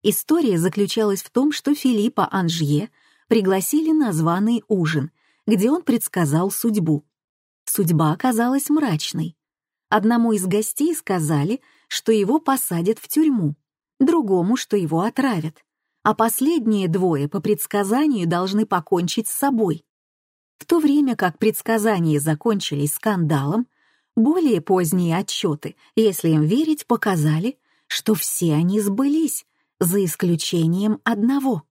История заключалась в том, что Филиппа Анжье пригласили на званый ужин, где он предсказал судьбу. Судьба оказалась мрачной. Одному из гостей сказали, что его посадят в тюрьму, другому, что его отравят, а последние двое по предсказанию должны покончить с собой. В то время как предсказания закончились скандалом, более поздние отчеты, если им верить, показали, что все они сбылись, за исключением одного.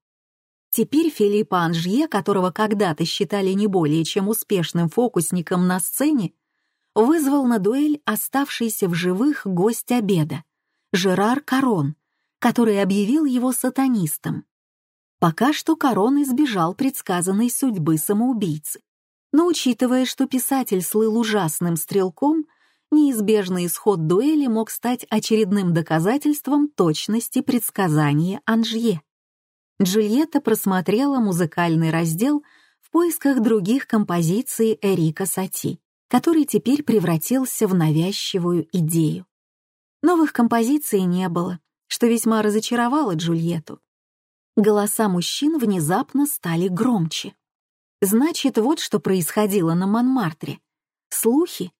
Теперь Филипп Анжье, которого когда-то считали не более чем успешным фокусником на сцене, вызвал на дуэль оставшийся в живых гость обеда — Жерар Карон, который объявил его сатанистом. Пока что Корон избежал предсказанной судьбы самоубийцы. Но учитывая, что писатель слыл ужасным стрелком, неизбежный исход дуэли мог стать очередным доказательством точности предсказания Анжье. Джульетта просмотрела музыкальный раздел в поисках других композиций Эрика Сати, который теперь превратился в навязчивую идею. Новых композиций не было, что весьма разочаровало Джульетту. Голоса мужчин внезапно стали громче. Значит, вот что происходило на Монмартре. Слухи.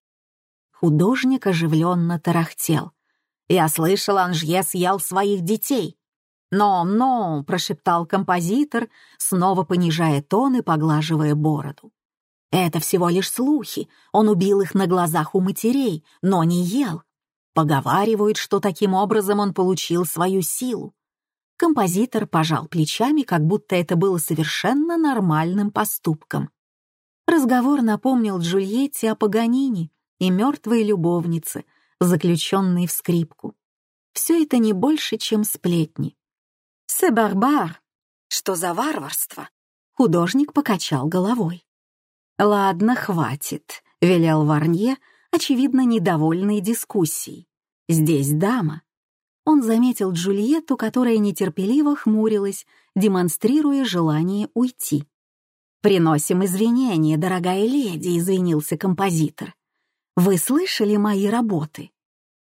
Художник оживленно тарахтел. «Я слышал, Анжье съел своих детей». «Но, но», — прошептал композитор, снова понижая тон и поглаживая бороду. «Это всего лишь слухи. Он убил их на глазах у матерей, но не ел. Поговаривают, что таким образом он получил свою силу. Композитор пожал плечами, как будто это было совершенно нормальным поступком. Разговор напомнил Джульетте о Паганини и мертвой любовнице, заключенной в скрипку. Все это не больше, чем сплетни. «Се барбар!» «Что за варварство?» Художник покачал головой. «Ладно, хватит», — велел Варнье, очевидно, недовольный дискуссией. «Здесь дама, он заметил Джульетту, которая нетерпеливо хмурилась, демонстрируя желание уйти. «Приносим извинения, дорогая леди», — извинился композитор. «Вы слышали мои работы?»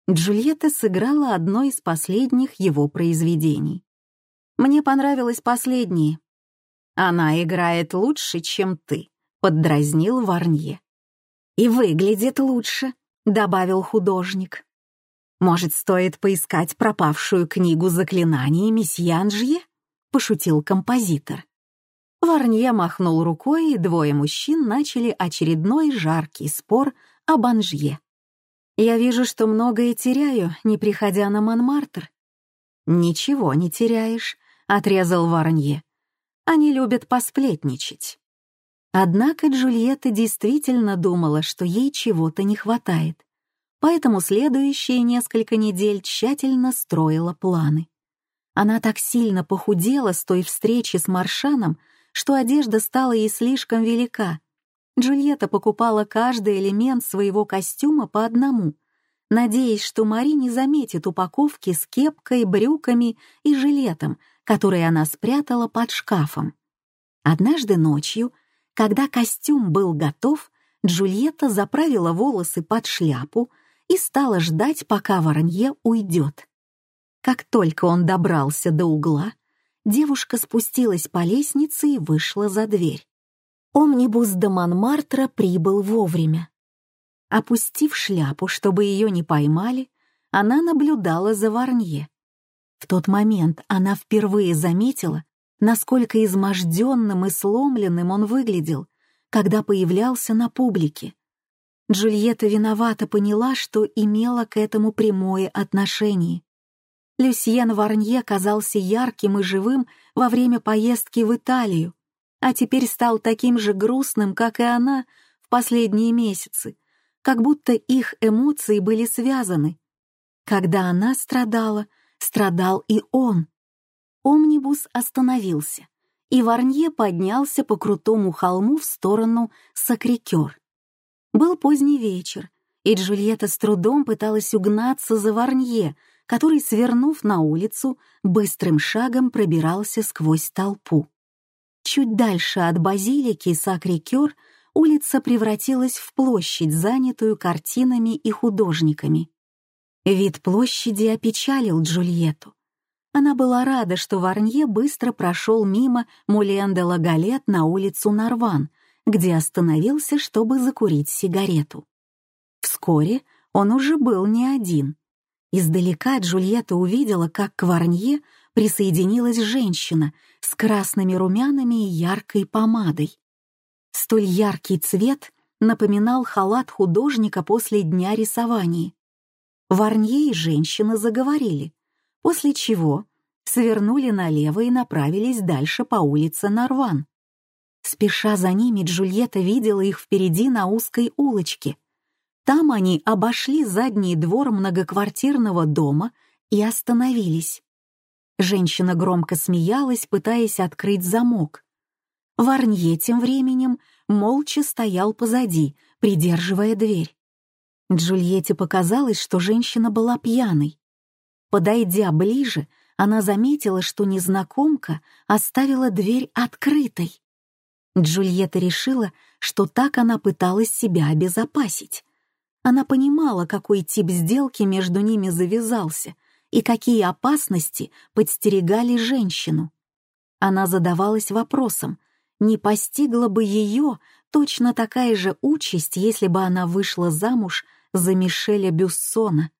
Джульетта сыграла одно из последних его произведений. «Мне понравилось последнее». «Она играет лучше, чем ты», — поддразнил Варнье. «И выглядит лучше», — добавил художник. «Может, стоит поискать пропавшую книгу заклинаний месье Анжье?» — пошутил композитор. Варнье махнул рукой, и двое мужчин начали очередной жаркий спор об Анжье. «Я вижу, что многое теряю, не приходя на Монмартр». «Ничего не теряешь», — отрезал Варнье. «Они любят посплетничать». Однако Джульетта действительно думала, что ей чего-то не хватает поэтому следующие несколько недель тщательно строила планы. Она так сильно похудела с той встречи с Маршаном, что одежда стала ей слишком велика. Джульетта покупала каждый элемент своего костюма по одному, надеясь, что Мари не заметит упаковки с кепкой, брюками и жилетом, которые она спрятала под шкафом. Однажды ночью, когда костюм был готов, Джульетта заправила волосы под шляпу, и стала ждать, пока Воронье уйдет. Как только он добрался до угла, девушка спустилась по лестнице и вышла за дверь. Омнибус до Монмартра прибыл вовремя. Опустив шляпу, чтобы ее не поймали, она наблюдала за Варнье. В тот момент она впервые заметила, насколько изможденным и сломленным он выглядел, когда появлялся на публике. Джульетта виновато поняла, что имела к этому прямое отношение. Люсьен Варнье казался ярким и живым во время поездки в Италию, а теперь стал таким же грустным, как и она в последние месяцы, как будто их эмоции были связаны. Когда она страдала, страдал и он. Омнибус остановился, и Варнье поднялся по крутому холму в сторону Сакрикер. Был поздний вечер, и Джульетта с трудом пыталась угнаться за Варнье, который, свернув на улицу, быстрым шагом пробирался сквозь толпу. Чуть дальше от базилики Сакрикер улица превратилась в площадь, занятую картинами и художниками. Вид площади опечалил Джульетту. Она была рада, что Варнье быстро прошел мимо Мулен де Лагалет на улицу Нарван, где остановился, чтобы закурить сигарету. Вскоре он уже был не один. Издалека Джульетта увидела, как к Варнье присоединилась женщина с красными румянами и яркой помадой. Столь яркий цвет напоминал халат художника после дня рисования. Варнье и женщина заговорили, после чего свернули налево и направились дальше по улице Нарван. Спеша за ними, Джульетта видела их впереди на узкой улочке. Там они обошли задний двор многоквартирного дома и остановились. Женщина громко смеялась, пытаясь открыть замок. Варнье тем временем молча стоял позади, придерживая дверь. Джульетте показалось, что женщина была пьяной. Подойдя ближе, она заметила, что незнакомка оставила дверь открытой. Джульетта решила, что так она пыталась себя обезопасить. Она понимала, какой тип сделки между ними завязался и какие опасности подстерегали женщину. Она задавалась вопросом, не постигла бы ее точно такая же участь, если бы она вышла замуж за Мишеля Бюссона.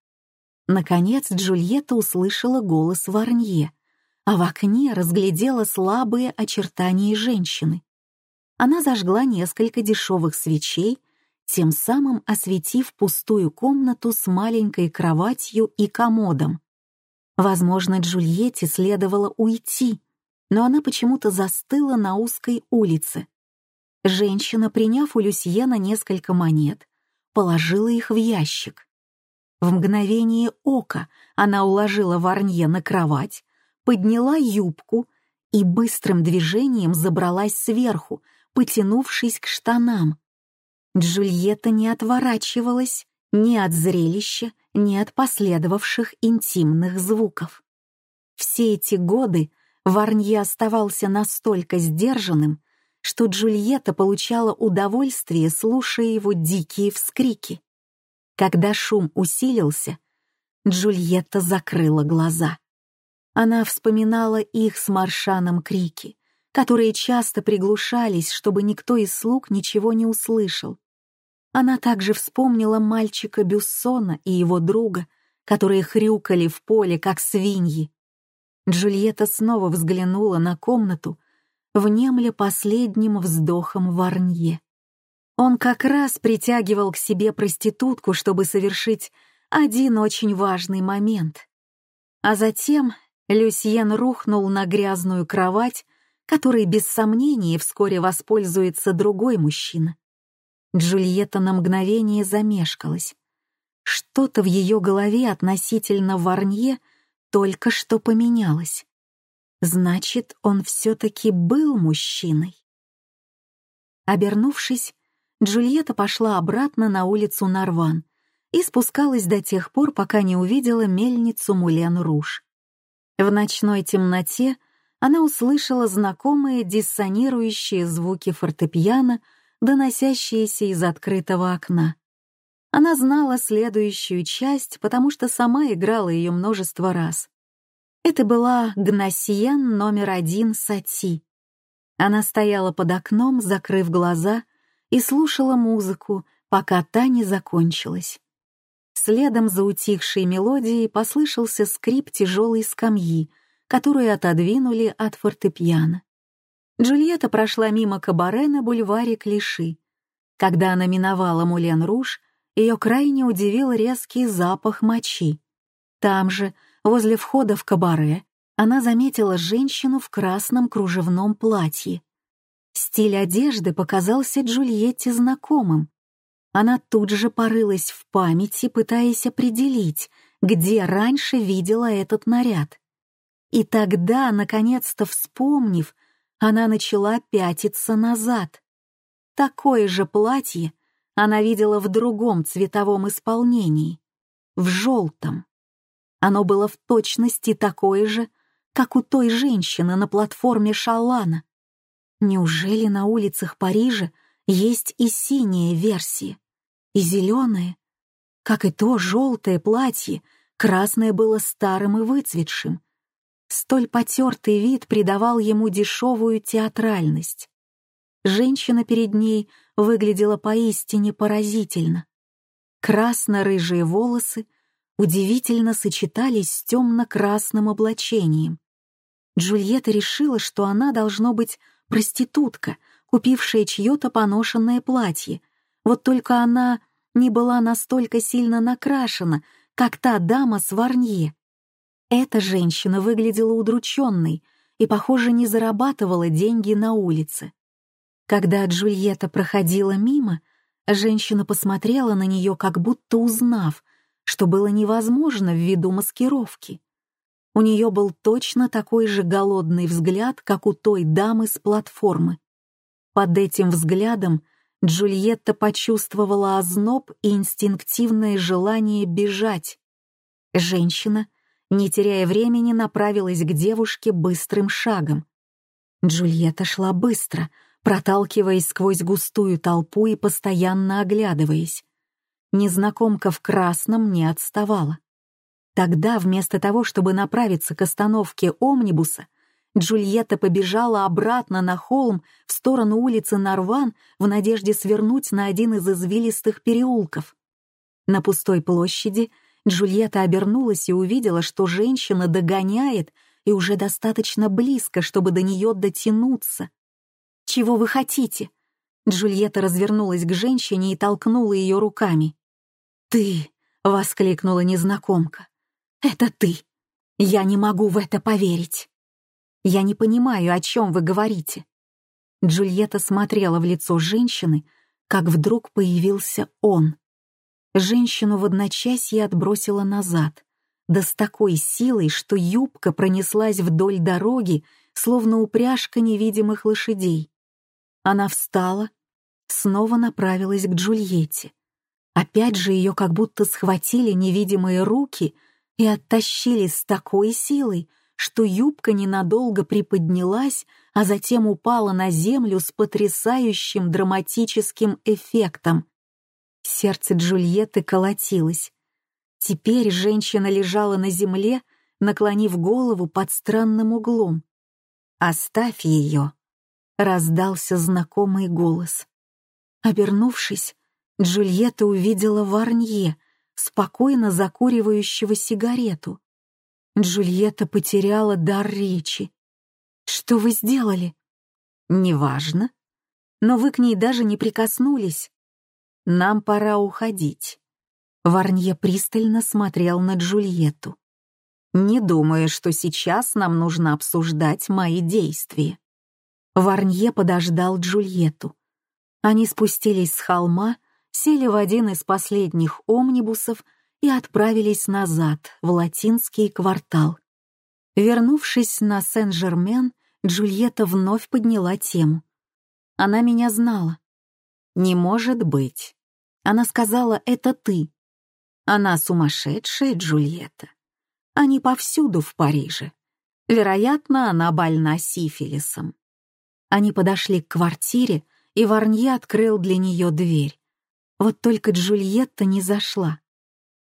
Наконец Джульетта услышала голос Варнье, а в окне разглядела слабые очертания женщины. Она зажгла несколько дешевых свечей, тем самым осветив пустую комнату с маленькой кроватью и комодом. Возможно, Джульетте следовало уйти, но она почему-то застыла на узкой улице. Женщина, приняв у Люсьена несколько монет, положила их в ящик. В мгновение ока она уложила Варнье на кровать, подняла юбку и быстрым движением забралась сверху, потянувшись к штанам. Джульетта не отворачивалась ни от зрелища, ни от последовавших интимных звуков. Все эти годы Варнье оставался настолько сдержанным, что Джульетта получала удовольствие, слушая его дикие вскрики. Когда шум усилился, Джульетта закрыла глаза. Она вспоминала их с Маршаном крики, которые часто приглушались, чтобы никто из слуг ничего не услышал. Она также вспомнила мальчика Бюссона и его друга, которые хрюкали в поле, как свиньи. Джульетта снова взглянула на комнату, внемля последним вздохом Варнье. Он как раз притягивал к себе проститутку, чтобы совершить один очень важный момент. А затем Люсьен рухнул на грязную кровать, которой без сомнения вскоре воспользуется другой мужчина. Джульетта на мгновение замешкалась. Что-то в ее голове относительно Варнье только что поменялось. Значит, он все-таки был мужчиной. Обернувшись, Джульетта пошла обратно на улицу Нарван и спускалась до тех пор, пока не увидела мельницу Мулен-Руж. В ночной темноте она услышала знакомые диссонирующие звуки фортепиано, доносящиеся из открытого окна. Она знала следующую часть, потому что сама играла ее множество раз. Это была Гнасиен номер один Сати. Она стояла под окном, закрыв глаза, и слушала музыку, пока та не закончилась. Следом за утихшей мелодией послышался скрип тяжелой скамьи, которую отодвинули от фортепиано. Джульетта прошла мимо кабаре на бульваре Клиши. Когда она миновала Мулен-Руж, ее крайне удивил резкий запах мочи. Там же, возле входа в кабаре, она заметила женщину в красном кружевном платье. Стиль одежды показался Джульетте знакомым. Она тут же порылась в памяти, пытаясь определить, где раньше видела этот наряд. И тогда, наконец-то вспомнив, она начала пятиться назад. Такое же платье она видела в другом цветовом исполнении, в желтом. Оно было в точности такое же, как у той женщины на платформе Шалана. Неужели на улицах Парижа есть и синяя версия, и зеленая? Как и то желтое платье, красное было старым и выцветшим. Столь потертый вид придавал ему дешевую театральность. Женщина перед ней выглядела поистине поразительно. Красно-рыжие волосы удивительно сочетались с темно-красным облачением. Джульетта решила, что она должно быть проститутка, купившая чье-то поношенное платье. Вот только она не была настолько сильно накрашена, как та дама с Варнье. Эта женщина выглядела удрученной и, похоже, не зарабатывала деньги на улице. Когда Джульетта проходила мимо, женщина посмотрела на нее, как будто узнав, что было невозможно ввиду маскировки. У нее был точно такой же голодный взгляд, как у той дамы с платформы. Под этим взглядом Джульетта почувствовала озноб и инстинктивное желание бежать. Женщина, не теряя времени, направилась к девушке быстрым шагом. Джульетта шла быстро, проталкиваясь сквозь густую толпу и постоянно оглядываясь. Незнакомка в красном не отставала. Тогда, вместо того, чтобы направиться к остановке омнибуса, Джульетта побежала обратно на холм в сторону улицы Нарван в надежде свернуть на один из извилистых переулков. На пустой площади Джульетта обернулась и увидела, что женщина догоняет и уже достаточно близко, чтобы до нее дотянуться. «Чего вы хотите?» Джульетта развернулась к женщине и толкнула ее руками. «Ты!» — воскликнула незнакомка. «Это ты! Я не могу в это поверить!» «Я не понимаю, о чем вы говорите». Джульетта смотрела в лицо женщины, как вдруг появился он. Женщину в одночасье отбросила назад, да с такой силой, что юбка пронеслась вдоль дороги, словно упряжка невидимых лошадей. Она встала, снова направилась к Джульетте. Опять же ее как будто схватили невидимые руки и оттащили с такой силой, что юбка ненадолго приподнялась, а затем упала на землю с потрясающим драматическим эффектом. Сердце Джульетты колотилось. Теперь женщина лежала на земле, наклонив голову под странным углом. «Оставь ее!» — раздался знакомый голос. Обернувшись, Джульетта увидела Варнье, спокойно закуривающего сигарету. Джульетта потеряла дар речи. «Что вы сделали?» «Неважно. Но вы к ней даже не прикоснулись. Нам пора уходить». Варнье пристально смотрел на Джульетту. «Не думаю, что сейчас нам нужно обсуждать мои действия». Варнье подождал Джульетту. Они спустились с холма, сели в один из последних омнибусов и отправились назад, в латинский квартал. Вернувшись на Сен-Жермен, Джульетта вновь подняла тему. Она меня знала. «Не может быть». Она сказала, «это ты». Она сумасшедшая, Джульетта. Они повсюду в Париже. Вероятно, она больна сифилисом. Они подошли к квартире, и Варнье открыл для нее дверь. Вот только Джульетта не зашла.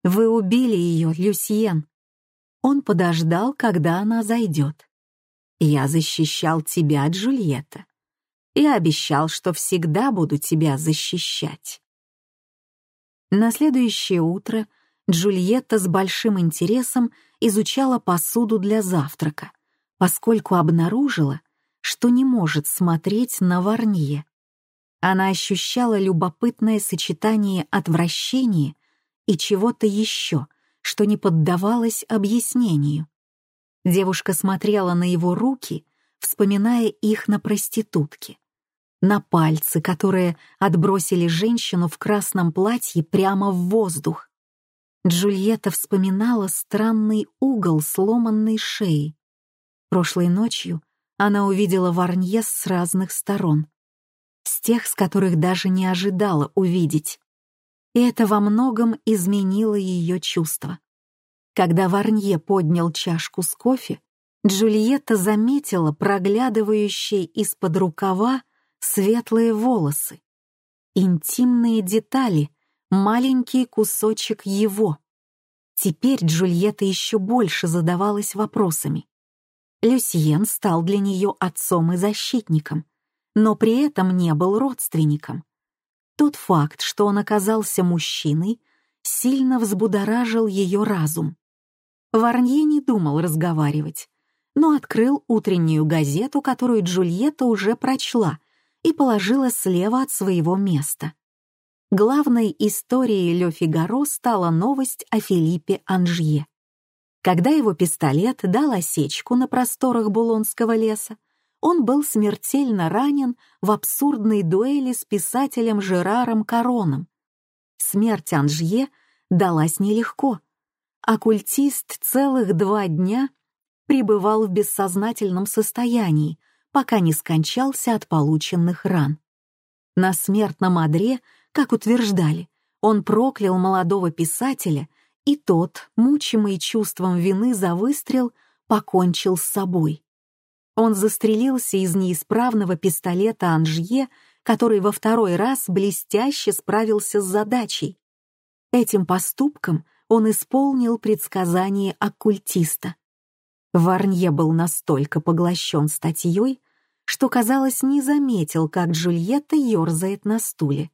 Вы убили ее, Люсьен. Он подождал, когда она зайдет. Я защищал тебя, Джульетта. И обещал, что всегда буду тебя защищать. На следующее утро Джульетта с большим интересом изучала посуду для завтрака, поскольку обнаружила, что не может смотреть на Варнье. Она ощущала любопытное сочетание отвращения и чего-то еще, что не поддавалось объяснению. Девушка смотрела на его руки, вспоминая их на проститутке, на пальцы, которые отбросили женщину в красном платье прямо в воздух. Джульетта вспоминала странный угол сломанной шеи. Прошлой ночью она увидела Варнье с разных сторон. Тех, с которых даже не ожидала увидеть и это во многом изменило ее чувства. Когда Варнье поднял чашку с кофе, Джульетта заметила проглядывающие из-под рукава светлые волосы. Интимные детали, маленький кусочек его. Теперь Джульетта еще больше задавалась вопросами. Люсьен стал для нее отцом и защитником, но при этом не был родственником. Тот факт, что он оказался мужчиной, сильно взбудоражил ее разум. Варнье не думал разговаривать, но открыл утреннюю газету, которую Джульетта уже прочла, и положила слева от своего места. Главной историей Ле Фигаро стала новость о Филиппе Анжье. Когда его пистолет дал осечку на просторах Булонского леса, он был смертельно ранен в абсурдной дуэли с писателем Жераром Короном. Смерть Анжье далась нелегко. Оккультист целых два дня пребывал в бессознательном состоянии, пока не скончался от полученных ран. На смертном одре, как утверждали, он проклял молодого писателя, и тот, мучимый чувством вины за выстрел, покончил с собой. Он застрелился из неисправного пистолета Анжье, который во второй раз блестяще справился с задачей. Этим поступком он исполнил предсказание оккультиста. Варнье был настолько поглощен статьей, что, казалось, не заметил, как Джульетта ерзает на стуле.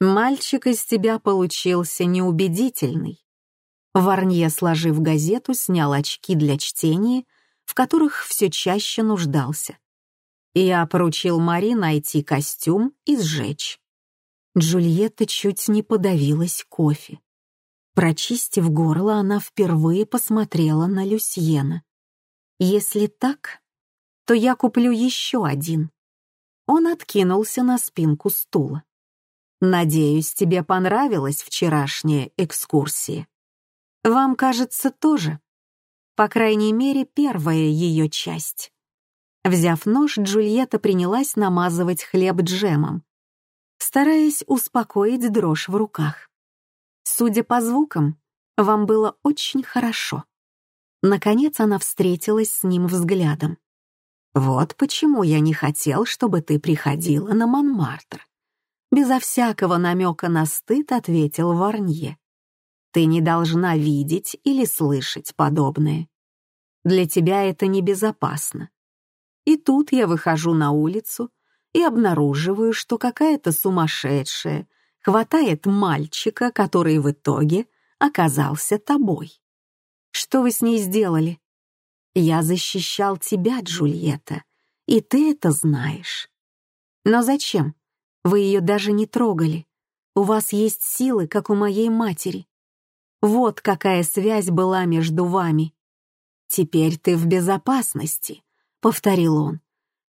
«Мальчик из тебя получился неубедительный». Варнье, сложив газету, снял очки для чтения, в которых все чаще нуждался. Я поручил Мари найти костюм и сжечь. Джульетта чуть не подавилась кофе. Прочистив горло, она впервые посмотрела на Люсьена. «Если так, то я куплю еще один». Он откинулся на спинку стула. «Надеюсь, тебе понравилась вчерашняя экскурсия. Вам, кажется, тоже. По крайней мере, первая ее часть». Взяв нож, Джульетта принялась намазывать хлеб джемом, стараясь успокоить дрожь в руках. «Судя по звукам, вам было очень хорошо». Наконец она встретилась с ним взглядом. «Вот почему я не хотел, чтобы ты приходила на Монмартр». Безо всякого намека на стыд ответил Варнье. «Ты не должна видеть или слышать подобное. Для тебя это небезопасно. И тут я выхожу на улицу и обнаруживаю, что какая-то сумасшедшая хватает мальчика, который в итоге оказался тобой. Что вы с ней сделали? Я защищал тебя, Джульетта, и ты это знаешь. Но зачем? Вы ее даже не трогали. У вас есть силы, как у моей матери. Вот какая связь была между вами. Теперь ты в безопасности, — повторил он.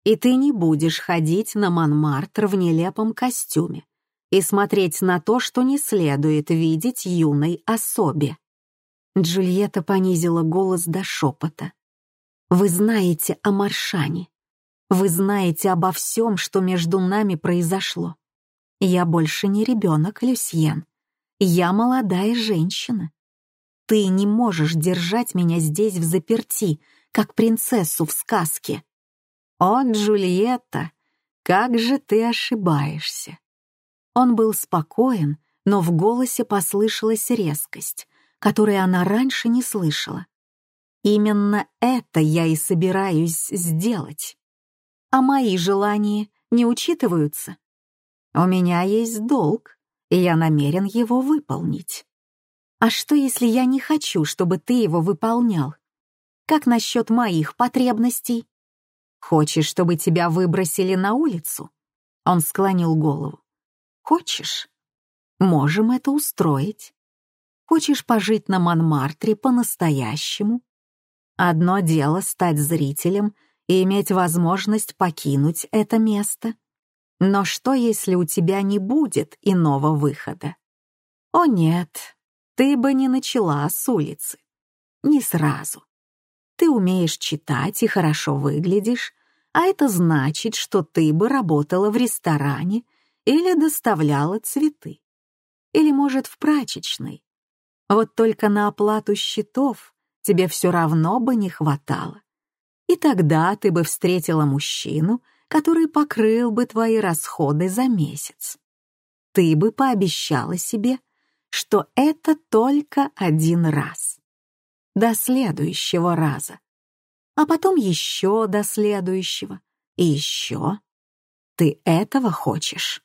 И ты не будешь ходить на Монмартр в нелепом костюме и смотреть на то, что не следует видеть юной особе. Джульетта понизила голос до шепота. Вы знаете о Маршане. Вы знаете обо всем, что между нами произошло. Я больше не ребенок, Люсьен. Я молодая женщина. Ты не можешь держать меня здесь в заперти, как принцессу в сказке. О, Джульетта, как же ты ошибаешься. Он был спокоен, но в голосе послышалась резкость, которой она раньше не слышала. Именно это я и собираюсь сделать. А мои желания не учитываются. У меня есть долг, и я намерен его выполнить. А что, если я не хочу, чтобы ты его выполнял? Как насчет моих потребностей? Хочешь, чтобы тебя выбросили на улицу? Он склонил голову. Хочешь? Можем это устроить. Хочешь пожить на Монмартре по-настоящему? Одно дело стать зрителем и иметь возможность покинуть это место. Но что, если у тебя не будет иного выхода? О нет, ты бы не начала с улицы. Не сразу. Ты умеешь читать и хорошо выглядишь, а это значит, что ты бы работала в ресторане или доставляла цветы. Или, может, в прачечной. Вот только на оплату счетов тебе все равно бы не хватало. И тогда ты бы встретила мужчину, который покрыл бы твои расходы за месяц. Ты бы пообещала себе, что это только один раз. До следующего раза. А потом еще до следующего. И еще. Ты этого хочешь?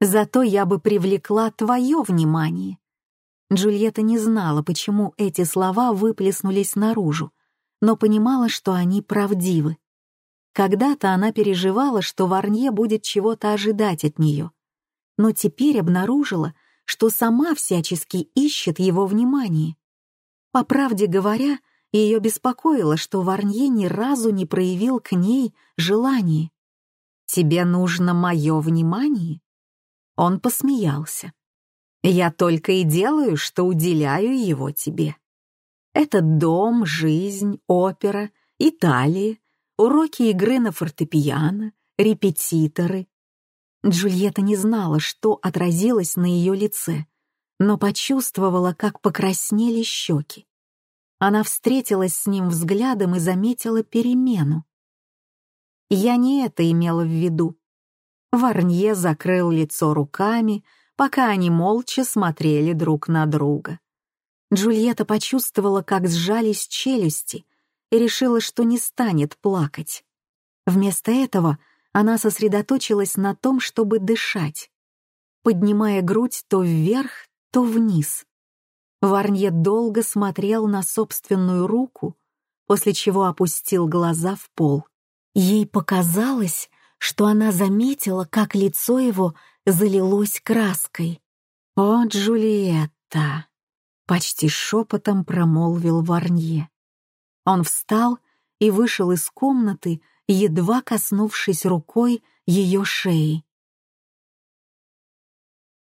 Зато я бы привлекла твое внимание, Джульетта не знала, почему эти слова выплеснулись наружу, но понимала, что они правдивы. Когда-то она переживала, что Варнье будет чего-то ожидать от нее, но теперь обнаружила, что сама всячески ищет его внимание. По правде говоря, ее беспокоило, что Варнье ни разу не проявил к ней желания. «Тебе нужно мое внимание?» Он посмеялся. Я только и делаю, что уделяю его тебе. Этот дом, жизнь, опера, Италия, уроки игры на фортепиано, репетиторы. Джульетта не знала, что отразилось на ее лице, но почувствовала, как покраснели щеки. Она встретилась с ним взглядом и заметила перемену. Я не это имела в виду. Варнье закрыл лицо руками, пока они молча смотрели друг на друга. Джульетта почувствовала, как сжались челюсти, и решила, что не станет плакать. Вместо этого она сосредоточилась на том, чтобы дышать, поднимая грудь то вверх, то вниз. Варнье долго смотрел на собственную руку, после чего опустил глаза в пол. Ей показалось, что она заметила, как лицо его залилось краской. «О, Джульетта!» — почти шепотом промолвил Варнье. Он встал и вышел из комнаты, едва коснувшись рукой ее шеи.